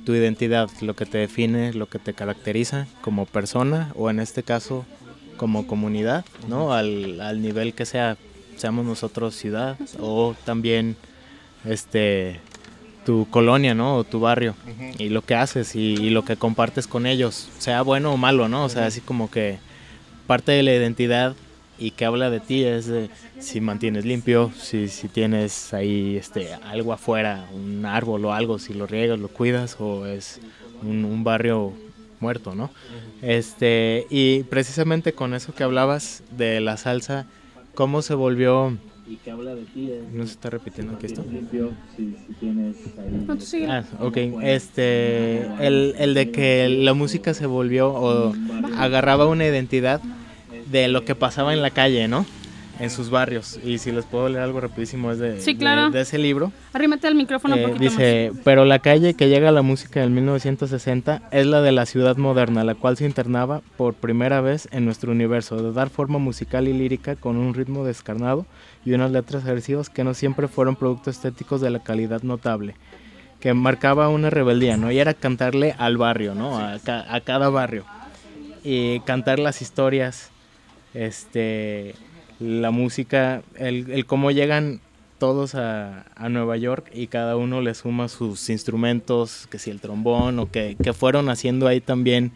tu identidad, lo que te define, lo que te caracteriza como persona o en este caso como comunidad, ¿no? Al, al nivel que sea, seamos nosotros ciudad o también este tu colonia, ¿no? O tu barrio y lo que haces y, y lo que compartes con ellos, sea bueno o malo, ¿no? O sea, así como que parte de la identidad y que habla de ti es de si mantienes limpio, si, si tienes ahí este algo afuera, un árbol o algo, si lo riegas, lo cuidas o es un, un barrio muerto, ¿no? Este, y precisamente con eso que hablabas de la salsa, cómo se volvió y que habla de ti, no se está repitiendo aquí esto. No, tú síguele. Ah, ok. Este, el, el de que la música se volvió o agarraba una identidad de lo que pasaba en la calle, ¿no? En sus barrios. Y si les puedo leer algo rapidísimo es de, Sí, claro. de ese libro. Arrímate al micrófono un Eh, poquito dice, pero la calle que llega a la música del 1960 es la de la ciudad moderna, la cual se internaba por primera vez en nuestro universo, de dar forma musical y lírica con un ritmo descarnado y unas letras agresivas que no siempre fueron productos estéticos de la calidad notable, que marcaba una rebeldía, ¿no? Y era cantarle al barrio, ¿no? A, ca- a cada barrio. Y cantar las historias, este, la música, el, el cómo llegan todos a, a Nueva York y cada uno le suma sus instrumentos, que si el trombón o que, que fueron haciendo ahí también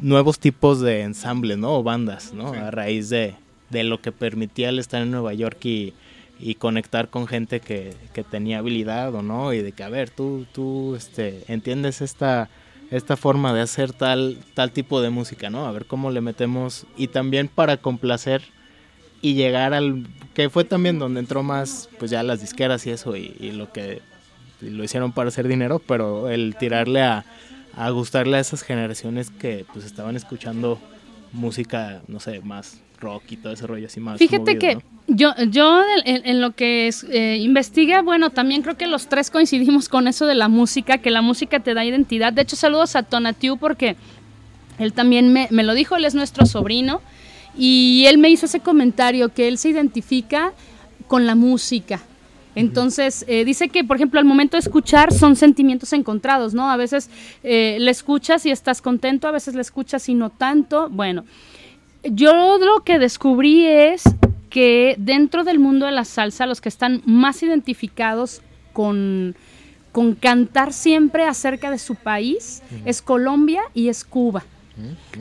nuevos tipos de ensambles, ¿no? O bandas, ¿no? A raíz de, de lo que permitía el estar en Nueva York y, y conectar con gente que, que tenía habilidad o no, y de que, a ver, tú, tú este, entiendes esta, esta forma de hacer tal, tal tipo de música, ¿no? A ver cómo le metemos, y también para complacer y llegar al que fue también donde entró más pues ya las disqueras y eso y, y lo que lo hicieron para hacer dinero pero el tirarle a, a gustarle a esas generaciones que pues estaban escuchando música, no sé, más rock y todo ese rollo así más. Fíjate movido, que ¿no? yo, yo en, en lo que es, eh, investigué, bueno, también creo que los tres coincidimos con eso de la música, que la música te da identidad. De hecho, saludos a Tonatiu porque él también me, me lo dijo, él es nuestro sobrino, y él me hizo ese comentario que él se identifica con la música. Entonces, eh, dice que, por ejemplo, al momento de escuchar son sentimientos encontrados, ¿no? A veces eh, le escuchas y estás contento, a veces le escuchas y no tanto. Bueno, yo lo que descubrí es que dentro del mundo de la salsa, los que están más identificados con, con cantar siempre acerca de su país es Colombia y es Cuba.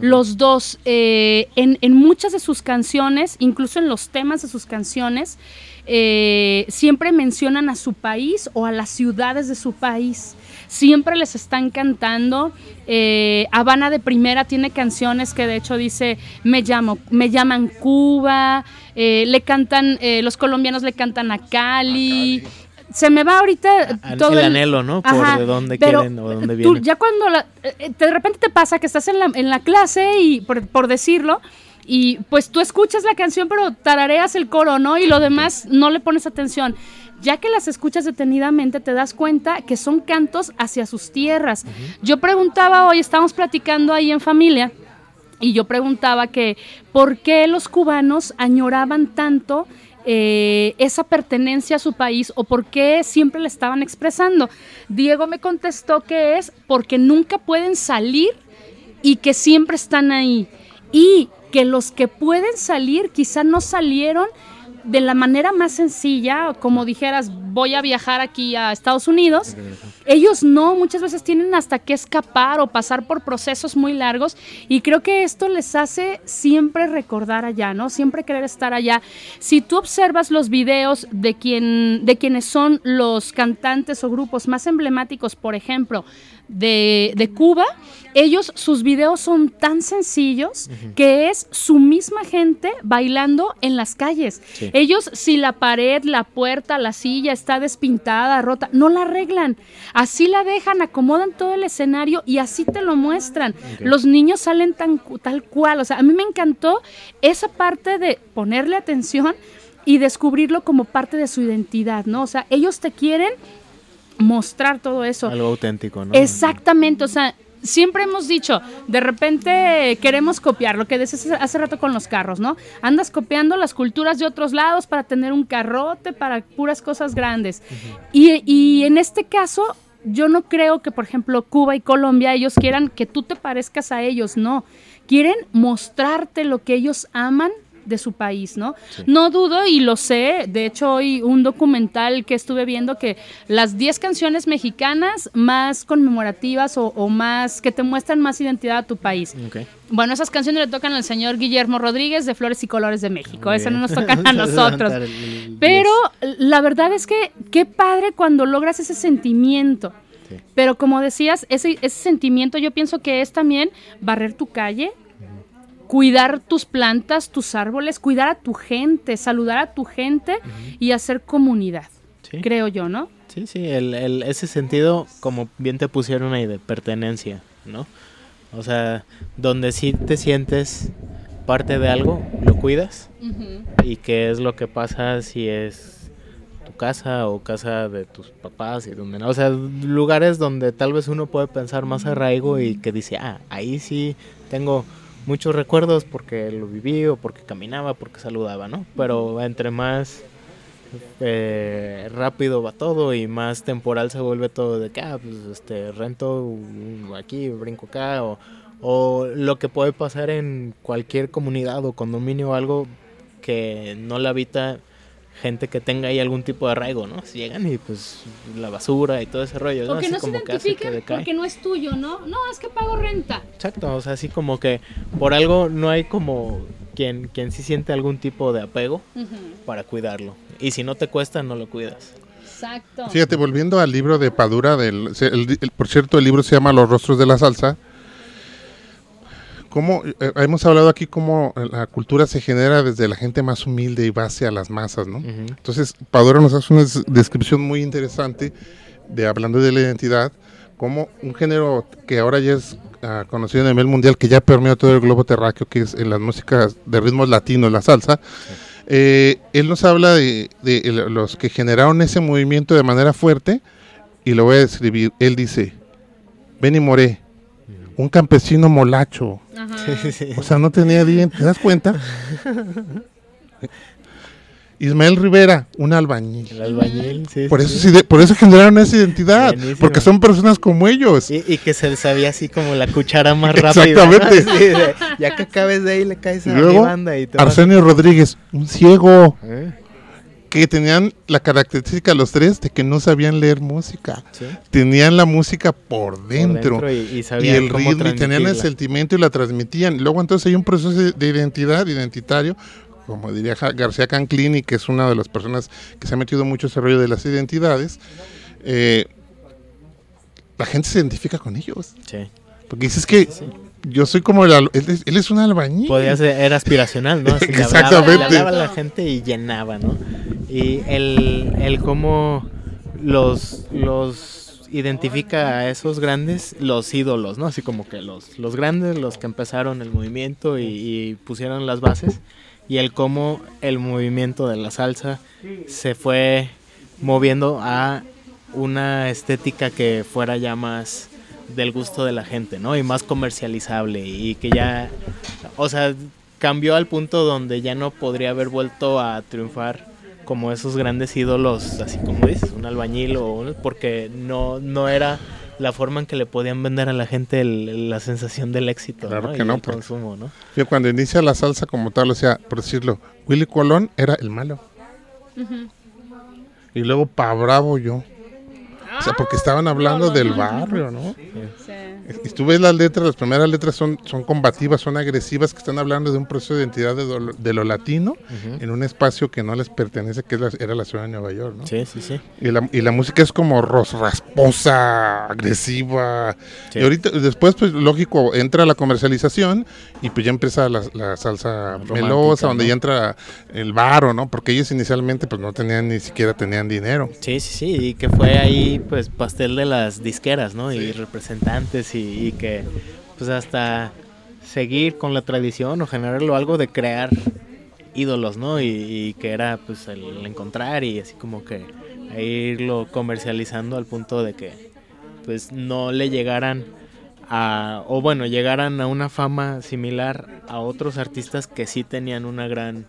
Los dos, eh, en, en muchas de sus canciones, incluso en los temas de sus canciones, eh, siempre mencionan a su país o a las ciudades de su país. Siempre les están cantando. Eh, Habana de Primera tiene canciones que de hecho dice me llamo, me llaman Cuba. eh, le cantan, eh, los colombianos le cantan a Cali. Se me va ahorita An- todo el anhelo, ¿no? Por Ajá, de dónde quieren o de dónde tú vienen. ya cuando la- eh, de repente te pasa que estás en la, en la clase y por, por decirlo y pues tú escuchas la canción pero tarareas el coro, ¿no? Y lo demás no le pones atención. Ya que las escuchas detenidamente te das cuenta que son cantos hacia sus tierras. Yo preguntaba hoy, estábamos platicando ahí en familia y yo preguntaba que por qué los cubanos añoraban tanto eh, esa pertenencia a su país o por qué siempre le estaban expresando. Diego me contestó que es porque nunca pueden salir y que siempre están ahí. Y que los que pueden salir quizá no salieron de la manera más sencilla, como dijeras, voy a viajar aquí a Estados Unidos. Ellos no, muchas veces tienen hasta que escapar o pasar por procesos muy largos y creo que esto les hace siempre recordar allá, ¿no? Siempre querer estar allá. Si tú observas los videos de quien de quienes son los cantantes o grupos más emblemáticos, por ejemplo, de, de Cuba, ellos, sus videos son tan sencillos que es su misma gente bailando en las calles. Sí. Ellos, si la pared, la puerta, la silla está despintada, rota, no la arreglan. Así la dejan, acomodan todo el escenario y así te lo muestran. Los niños salen tan, tal cual. O sea, a mí me encantó esa parte de ponerle atención y descubrirlo como parte de su identidad, ¿no? O sea, ellos te quieren mostrar todo eso. Algo auténtico, ¿no? Exactamente, o sea, siempre hemos dicho, de repente queremos copiar, lo que decías hace- rato con los carros, ¿no? Andas copiando las culturas de otros lados para tener un carrote, para puras cosas grandes. y, y en este caso, yo no creo que, por ejemplo, Cuba y Colombia, ellos quieran que tú te parezcas a ellos, no. Quieren mostrarte lo que ellos aman de su país, ¿no? No dudo y lo sé, de hecho hoy un documental que estuve viendo que las 10 canciones mexicanas más conmemorativas o, o más que te muestran más identidad a tu país. Bueno, esas canciones le tocan al señor Guillermo Rodríguez de Flores y Colores de México, Muy esas no nos tocan a nosotros. Pero 10. la verdad es que qué padre cuando logras ese sentimiento. Sí. Pero como decías, ese, ese sentimiento yo pienso que es también barrer tu calle, cuidar tus plantas, tus árboles, cuidar a tu gente, saludar a tu gente y hacer comunidad, Sí. creo yo, ¿no? Sí, sí, el, el- ese sentido, como bien te pusieron ahí, de pertenencia, ¿no? O sea, donde sí te sientes parte de algo, lo cuidas. Y qué es lo que pasa si es tu casa o casa de tus papás y donde no. O sea, lugares donde tal vez uno puede pensar más arraigo y que dice, ah, ahí sí tengo muchos recuerdos porque lo viví o porque caminaba, porque saludaba, ¿no? Pero entre más eh, rápido va todo y más temporal se vuelve todo de que, ah, pues este, rento aquí, brinco acá, o, o lo que puede pasar en cualquier comunidad o condominio o algo que no la habita gente que tenga ahí algún tipo de arraigo, ¿no? Si llegan y pues la basura y todo ese rollo, ¿no? O que Así no se como decae. porque no es tuyo, ¿no? No, es que pago renta. Exacto, o sea, así como que por algo no hay como quien, quien sí siente algún tipo de apego para cuidarlo. Y si no te cuesta, no lo cuidas. Exacto. Fíjate, volviendo al libro de Padura, del, se- el- el- por cierto, el libro se llama Los rostros de la salsa. Cómo, eh, hemos hablado aquí cómo la cultura se genera desde la gente más humilde y va hacia las masas, ¿no? Ujú. Entonces, Padura nos hace una des- descripción muy interesante de hablando de la identidad, como un género que ahora ya es ah, conocido a nivel mundial que ya permeó todo el globo terráqueo, que es en las músicas de ritmos latinos, la salsa. Eh, él nos habla de, de los que generaron ese movimiento de manera fuerte y lo voy a describir. Él dice, Benny Moré, un campesino molacho, o sea, no tenía dientes, ¿te das cuenta? Ismael Rivera, un albañil. El albañil, sí. Por sí, eso, sí. sí de- por eso generaron esa identidad, porque son personas como ellos. Y, y que se le sabía así como la cuchara más rápida. Exactamente. ¿no? Así de, ya que acabes de ahí le caes Y a mi luego, banda y te vas. Arsenio Rodríguez, un ciego, ¿Eh? Que tenían la característica los tres de que no sabían leer música. Sí. Tenían la música por Por dentro. y, el cómo ritmo, y tenían el sentimiento y la transmitían. Luego entonces hay un proceso de- de identidad, identitario, como diría García Canclini, que es una de las personas que se ha metido mucho en ese rollo de las identidades. eh, la gente se identifica con ellos. Sí. Porque dices que yo soy como el él, es, él es un albañil. Podía ser, era aspiracional, ¿no? Así le hablaba- Exactamente. Le hablaba a la gente y llenaba, ¿no? Y el, el cómo los, los identifica a esos grandes, los ídolos, ¿no? Así como que los, los grandes, los que empezaron el movimiento y, y pusieron las bases. Y el cómo el movimiento de la salsa se fue moviendo a una estética que fuera ya más del gusto de la gente, ¿no? Y más comercializable y que ya, o sea, cambió al punto donde ya no podría haber vuelto a triunfar como esos grandes ídolos, así como dices, un albañil o un- porque no no era la forma en que le podían vender a la gente el- la sensación del éxito, Claro ¿no? que y no, el porque- consumo, ¿no? Yo cuando inicia la salsa como tal, o sea, por decirlo, Willy Colón era el malo. Y luego Pa Bravo yo. O sea, porque estaban hablando del barrio, ¿no? Y tú ves las letras, las primeras letras son, son combativas, son agresivas, que están hablando de un proceso de identidad de, lo- de lo latino en un espacio que no les pertenece, que es la- era la ciudad de Nueva York, ¿no? Sí, sí, sí. Y la, y la música es como ros- rasposa, agresiva. Sí. Y ahorita, después, pues lógico, entra la comercialización y pues ya empieza la, la salsa Romántica, melosa, donde ¿no? ya entra el varo, ¿no? Porque ellos inicialmente pues no tenían, ni siquiera tenían dinero. Sí, sí, sí, y que fue ahí pues pastel de las disqueras, ¿no? Y representantes y, y que pues hasta seguir con la tradición o generarlo algo de crear ídolos, ¿no? Y, y que era pues el encontrar y así como que a irlo comercializando al punto de que pues no le llegaran a, o bueno, llegaran a una fama similar a otros artistas que sí tenían una gran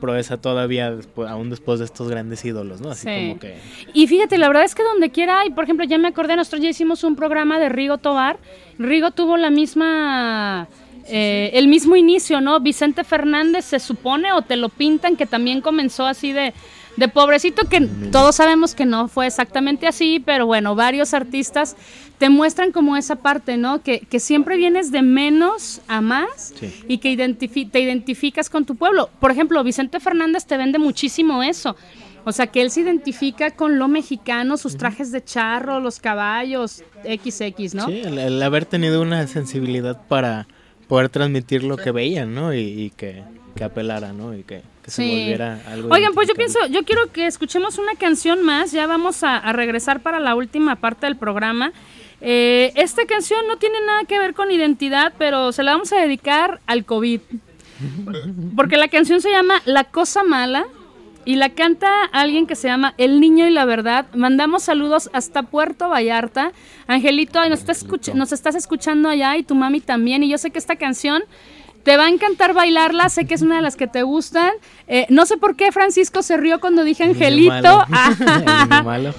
proeza todavía después, aún después de estos grandes ídolos, ¿no? Así Sí. como que Y fíjate, la verdad es que donde quiera hay, por ejemplo, ya me acordé, nosotros ya hicimos un programa de Rigo Tobar. Rigo tuvo la misma, eh, el mismo inicio, ¿no? Vicente Fernández se supone o te lo pintan que también comenzó así de, de pobrecito, que todos sabemos que no fue exactamente así, pero bueno, varios artistas te muestran como esa parte, ¿no? Que, que siempre vienes de menos a más Sí. y que identifi- te identificas con tu pueblo. Por ejemplo, Vicente Fernández te vende muchísimo eso. O sea, que él se identifica con lo mexicano, sus trajes de charro, los caballos, XX, ¿no? Sí, el, el haber tenido una sensibilidad para poder transmitir lo que veían, ¿no? Y, y que, que apelara, ¿no? Y que, que se Sí. volviera algo. Oigan, pues yo pienso, yo quiero que escuchemos una canción más, ya vamos a, a regresar para la última parte del programa. Eh, esta canción no tiene nada que ver con identidad, pero se la vamos a dedicar al COVID. Porque la canción se llama La Cosa Mala y la canta alguien que se llama El Niño y la Verdad. Mandamos saludos hasta Puerto Vallarta. Angelito, nos, estás escuch- nos estás escuchando allá y tu mami también. Y yo sé que esta canción te va a encantar bailarla, sé que es una de las que te gustan. Eh, no sé por qué Francisco se rió cuando dije El niño Angelito. malo. El niño malo.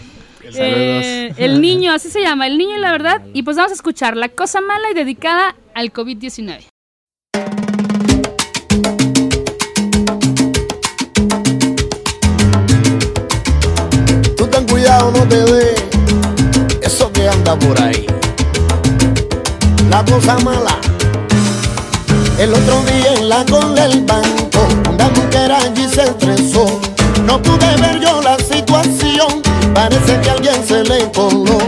Eh, el niño, así se llama, el niño y la verdad. Y pues vamos a escuchar La Cosa Mala y dedicada al COVID-19. Tú ten cuidado, no te dé eso que anda por ahí. La cosa mala. El otro día en la cola del banco, una mujer allí se estresó. No pude ver yo la situación, Parece que alguien se le coló.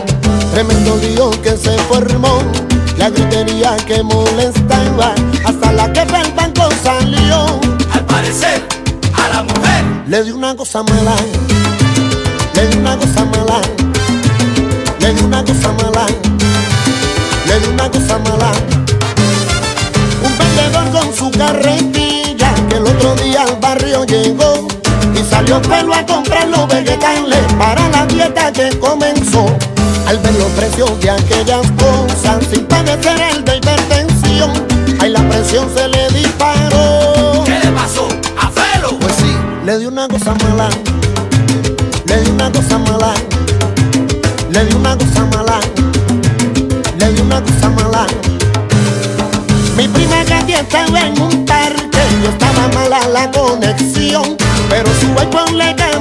Tremendo lío que se formó. La gritería que molestaba. Hasta la que el banco salió. Al parecer, a la mujer le dio una cosa mala. Le dio una cosa mala. Le dio una cosa mala. Le dio una cosa mala. Un vendedor con su carretilla que el otro día al barrio llegó y salió pelo a comprar los vegetales para la que comenzó al ver los precios de aquellas cosas sin padecer el de hipertensión. Ahí la presión se le disparó. ¿Qué le pasó a Felo? Pues sí, le dio una cosa mala. Le dio una cosa mala. Le dio una cosa mala. Le dio una cosa mala. Mi prima Katy estaba en un parque. Yo estaba mala la conexión. Pero su iPhone le quedó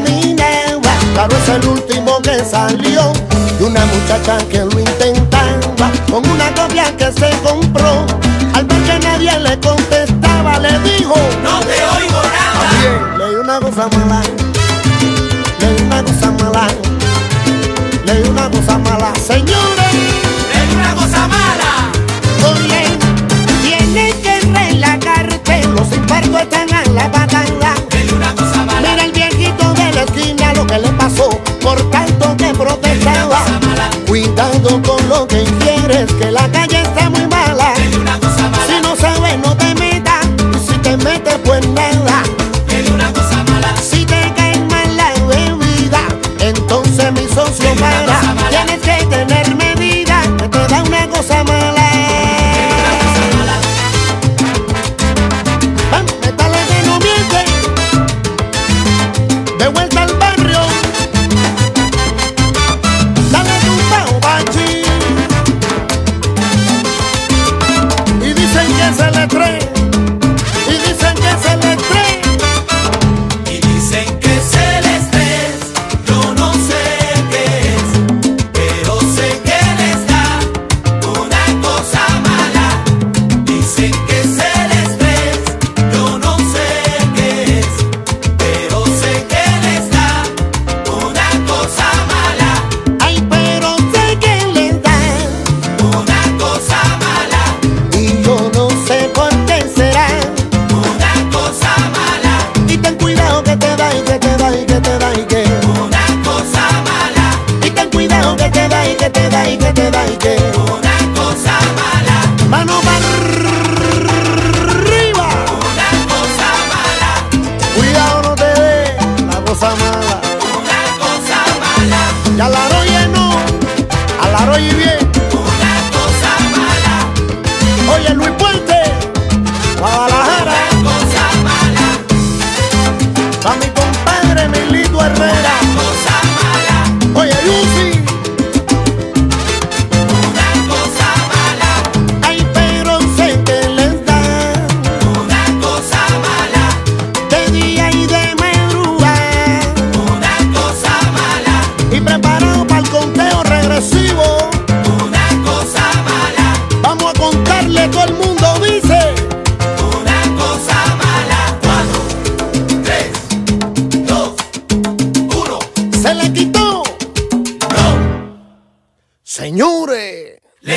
Caro es el último que salió de una muchacha que lo intentaba con una copia que se compró. Al ver que nadie le contestaba, le dijo: No te oigo nada. También leí una cosa mala.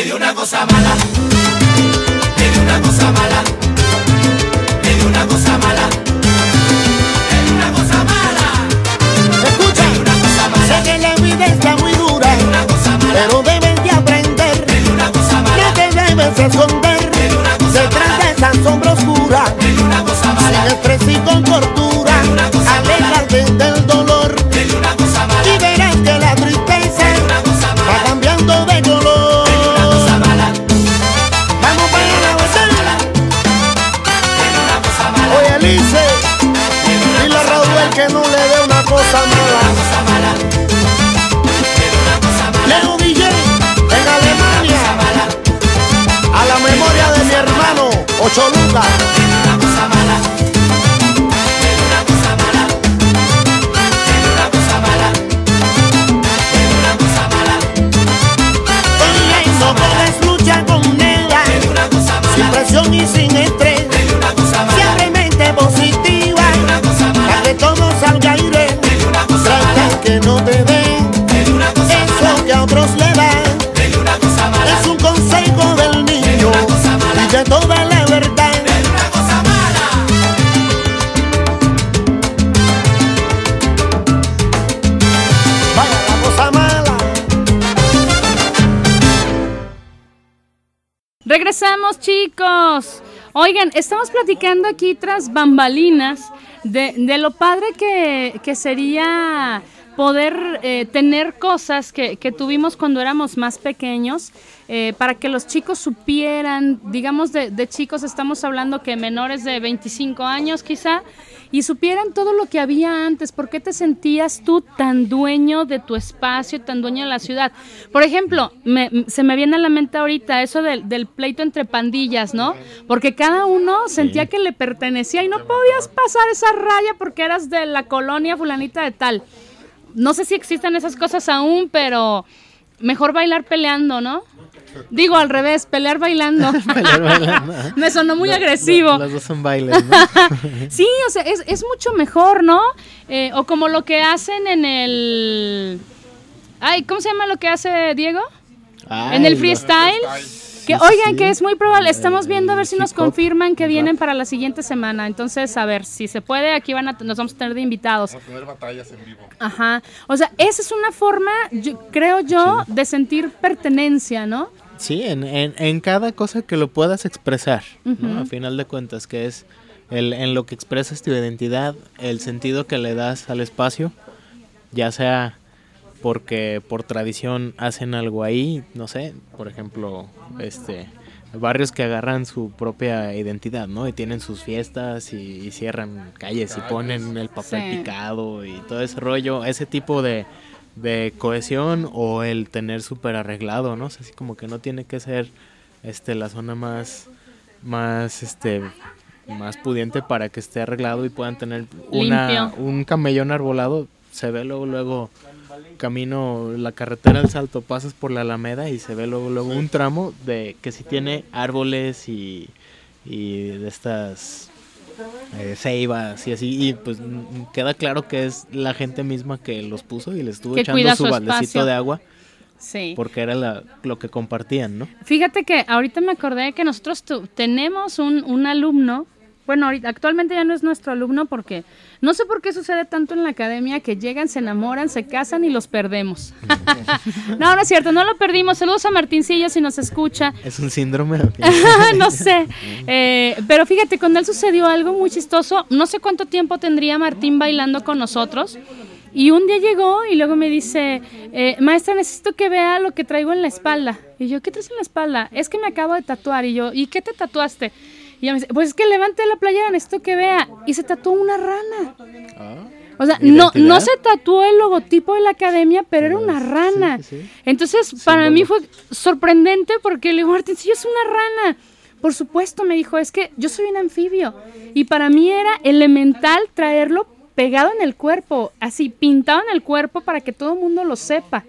una cosa mala. Oigan, estamos platicando aquí tras bambalinas de, lo padre que, que sería poder eh, tener cosas que, que tuvimos cuando éramos más pequeños eh, para que los chicos supieran, digamos de, de chicos estamos hablando que menores de 25 años quizá, y supieran todo lo que había antes, por qué te sentías tú tan dueño de tu espacio, tan dueño de la ciudad. Por ejemplo, me- se me viene a la mente ahorita eso del, del pleito entre pandillas, ¿no? Porque cada uno sentía que le pertenecía y no podías pasar esa raya porque eras de la colonia fulanita de tal. No sé si existen esas cosas aún, pero mejor bailar peleando, ¿no? Digo al revés, pelear bailando. Pelear bailando. Me sonó muy Lo- agresivo. lo- Los dos son bailes, ¿no? Sí, o sea, es, es mucho mejor, ¿no? Eh, o como lo que hacen en el... Ay, ¿cómo se llama lo que hace Diego? en el freestyle. Que oigan, sí. que es muy probable. Estamos viendo a ver si nos confirman que vienen para la siguiente semana. Entonces, a ver, si se puede, aquí van a, nos vamos a tener de invitados. Vamos a tener batallas en vivo. Ajá. O sea, esa es una forma, yo- creo yo, de sentir pertenencia, ¿no? Sí, en, en, en cada cosa que lo puedas expresar, ¿no? A final de cuentas, que es el, en lo que expresas tu identidad, el sentido que le das al espacio, ya sea porque por tradición hacen algo ahí, no sé, por ejemplo, este barrios que agarran su propia identidad, ¿no? Y tienen sus fiestas y, y cierran calles y ponen el papel Sí. picado y todo ese rollo, ese tipo de, de cohesión o el tener súper arreglado, ¿no? O sea, así como que no tiene que ser este la zona más más este más pudiente para que esté arreglado y puedan tener una, un camellón arbolado, se ve luego luego camino la carretera del Salto, pasas por la Alameda y se ve luego luego un tramo de que si tiene árboles y, y de estas eh, ceibas y así y pues mm, queda claro que es la gente misma que los puso y le estuvo Que echando su su baldecito de agua Sí. porque era la, lo que compartían, ¿no? Fíjate que ahorita me acordé que nosotros tu- tenemos un, un alumno, bueno, ahorita, actualmente ya no es nuestro alumno porque no sé por qué sucede tanto en la academia que llegan, se enamoran, se casan y los perdemos. no, no es cierto, no lo perdimos. Saludos a Martincilla si nos escucha. Es un síndrome. no sé. Eh, pero fíjate, con él sucedió algo muy chistoso. No sé cuánto tiempo tendría Martín bailando con nosotros. Y un día llegó y luego me dice, eh, maestra, necesito que vea lo que traigo en la espalda. Y yo, ¿qué traes en la espalda? Es que me acabo de tatuar. Y yo, ¿y qué te tatuaste? Y ella me dice, pues es que levante la playera, necesito que vea. Y se tatuó una rana. O sea, no, ¿Identidad? no se tatuó el logotipo de la academia, pero era una rana. sí, sí. Entonces, para mí fue sorprendente porque le digo, Martín, sí, es una rana. Por supuesto, me dijo, es que yo soy un anfibio. Y para mí era elemental traerlo pegado en el cuerpo, así, pintado en el cuerpo para que todo el mundo lo sepa.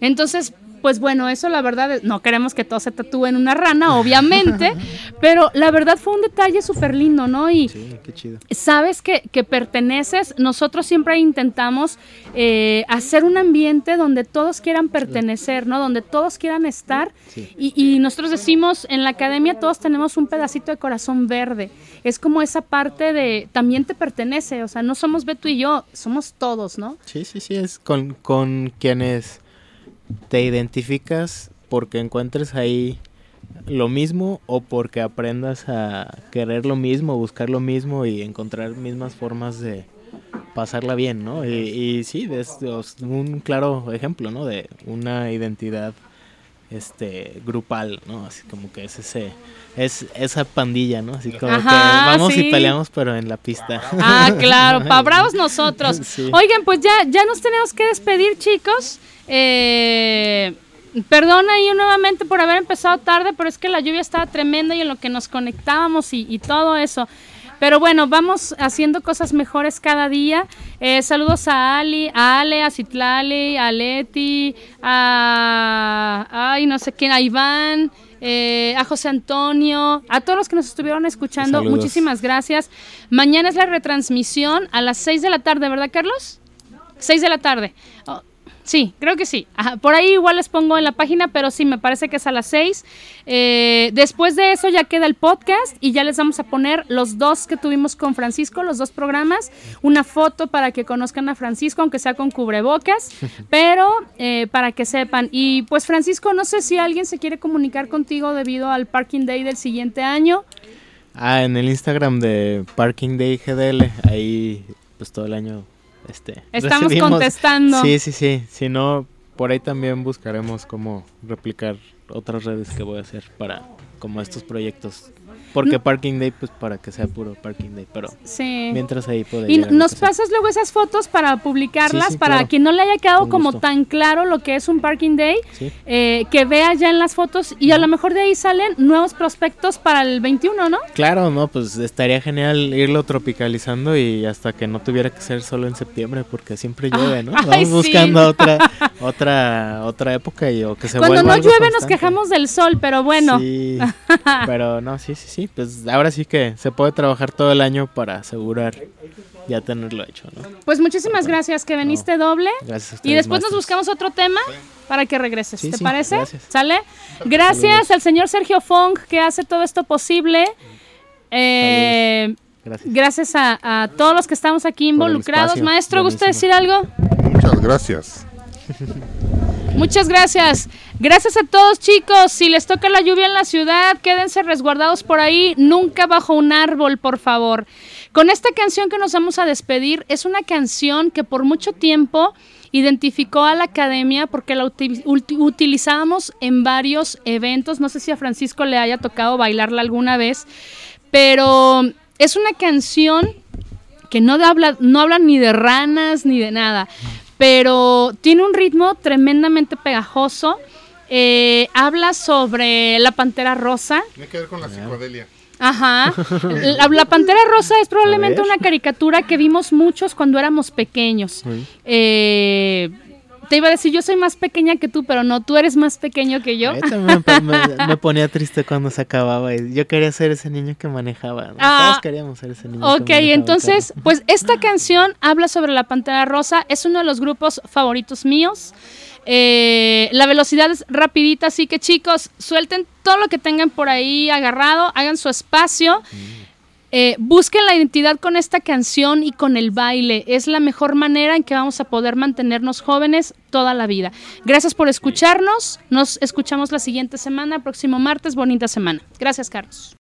Entonces, pues bueno, eso la verdad, es- no queremos que todo se tatúe en una rana, obviamente, pero la verdad fue un detalle súper lindo, ¿no? Y Sí, qué chido. sabes que, que perteneces, nosotros siempre intentamos eh, hacer un ambiente donde todos quieran pertenecer, ¿no? Donde todos quieran estar. Sí. Y, y nosotros decimos, en la academia todos tenemos un pedacito de corazón verde. Es como esa parte de, también te pertenece, o sea, no somos Beto y yo, somos todos, ¿no? Sí, sí, sí, es con, con quienes te identificas porque encuentres ahí lo mismo o porque aprendas a querer lo mismo, buscar lo mismo y encontrar mismas formas de pasarla bien, ¿no? Y, y sí, es es un claro ejemplo, ¿no? De una identidad este grupal, ¿no? Así como que es ese es esa pandilla, ¿no? Así como Ajá, que vamos sí. y peleamos pero en la pista. Ah, claro, pa' bravos nosotros. Sí. Oigan, pues ya, ya nos tenemos que despedir, chicos. Eh, perdón ahí nuevamente por haber empezado tarde, pero es que la lluvia estaba tremenda y en lo que nos conectábamos y, y todo eso. Pero bueno, vamos haciendo cosas mejores cada día. Eh, saludos a Ali, a Ale, a Citlali, a Leti, a, ay, no sé quién, a Iván, eh, a José Antonio, a todos los que nos estuvieron escuchando. Saludos. Muchísimas gracias. Mañana es la retransmisión a las 6 de la tarde, ¿verdad, Carlos? 6 de la tarde. Oh, sí, creo que sí. Ajá, por ahí igual les pongo en la página, pero sí, me parece que es a las 6. Eh, después de eso ya queda el podcast y ya les vamos a poner los dos que tuvimos con Francisco, los dos programas, una foto para que conozcan a Francisco, aunque sea con cubrebocas, pero eh, para que sepan. Y pues Francisco, no sé si alguien se quiere comunicar contigo debido al Parking Day del siguiente año. Ah, en el Instagram de Parking Day GDL, ahí pues todo el año este Estamos recibimos- contestando. Sí, sí, sí. Si no, por ahí también buscaremos cómo replicar otras redes que voy a hacer para como estos proyectos. Porque Parking Day, pues para que sea puro Parking Day, pero Sí. mientras ahí puede Y nos pasas luego esas fotos para publicarlas, Sí, sí, para claro. quien no le haya quedado como tan claro lo que es un parking day, eh, que vea ya en las fotos y a lo mejor de ahí salen nuevos prospectos para el 21, ¿no? Claro, no, pues estaría genial irlo tropicalizando y hasta que no tuviera que ser solo en septiembre, porque siempre llueve, ¿no? Vamos buscando otra, otra, otra época y o que se Cuando no llueve nos quejamos del sol, pero bueno. Sí, pero no, sí, sí, sí, pues ahora sí que se puede trabajar todo el año para asegurar ya tenerlo hecho, ¿no? Pues muchísimas gracias que viniste doble. Gracias a Y ustedes, después nos buscamos otro tema para que regreses. Sí, ¿Te sí, parece? gracias. ¿Sale? Gracias al señor Sergio Fong que hace todo esto posible. Eh, Gracias. gracias a, a todos los que estamos aquí involucrados. Maestro, ¿gusta decir algo? Muchas gracias. Muchas gracias. Gracias a todos chicos. Si les toca la lluvia en la ciudad, quédense resguardados por ahí. Nunca bajo un árbol, por favor. Con esta canción que nos vamos a despedir, es una canción que por mucho tiempo identificó a la academia porque la utilizábamos en varios eventos. No sé si a Francisco le haya tocado bailarla alguna vez, pero es una canción que no, habla, no habla ni de ranas ni de nada, pero tiene un ritmo tremendamente pegajoso. Eh, habla sobre la pantera rosa. Tiene que ver con la psicodelia. Ajá. La, la pantera rosa es probablemente una caricatura que vimos muchos cuando éramos pequeños. Sí. Eh, te iba a decir, yo soy más pequeña que tú, pero no, tú eres más pequeño que yo. Me, me- me ponía triste cuando se acababa. y Yo quería ser ese niño que manejaba. ¿no? Ah, Todos queríamos ser ese niño. que Ok, manejaba el entonces, pues esta canción habla sobre la Pantera Rosa, es uno de los grupos favoritos míos. Eh, la velocidad es rapidita, así que chicos, suelten todo lo que tengan por ahí agarrado, hagan su espacio. Eh, busquen la identidad con esta canción y con el baile. Es la mejor manera en que vamos a poder mantenernos jóvenes toda la vida. Gracias por escucharnos. Nos escuchamos la siguiente semana, próximo martes. Bonita semana. Gracias, Carlos.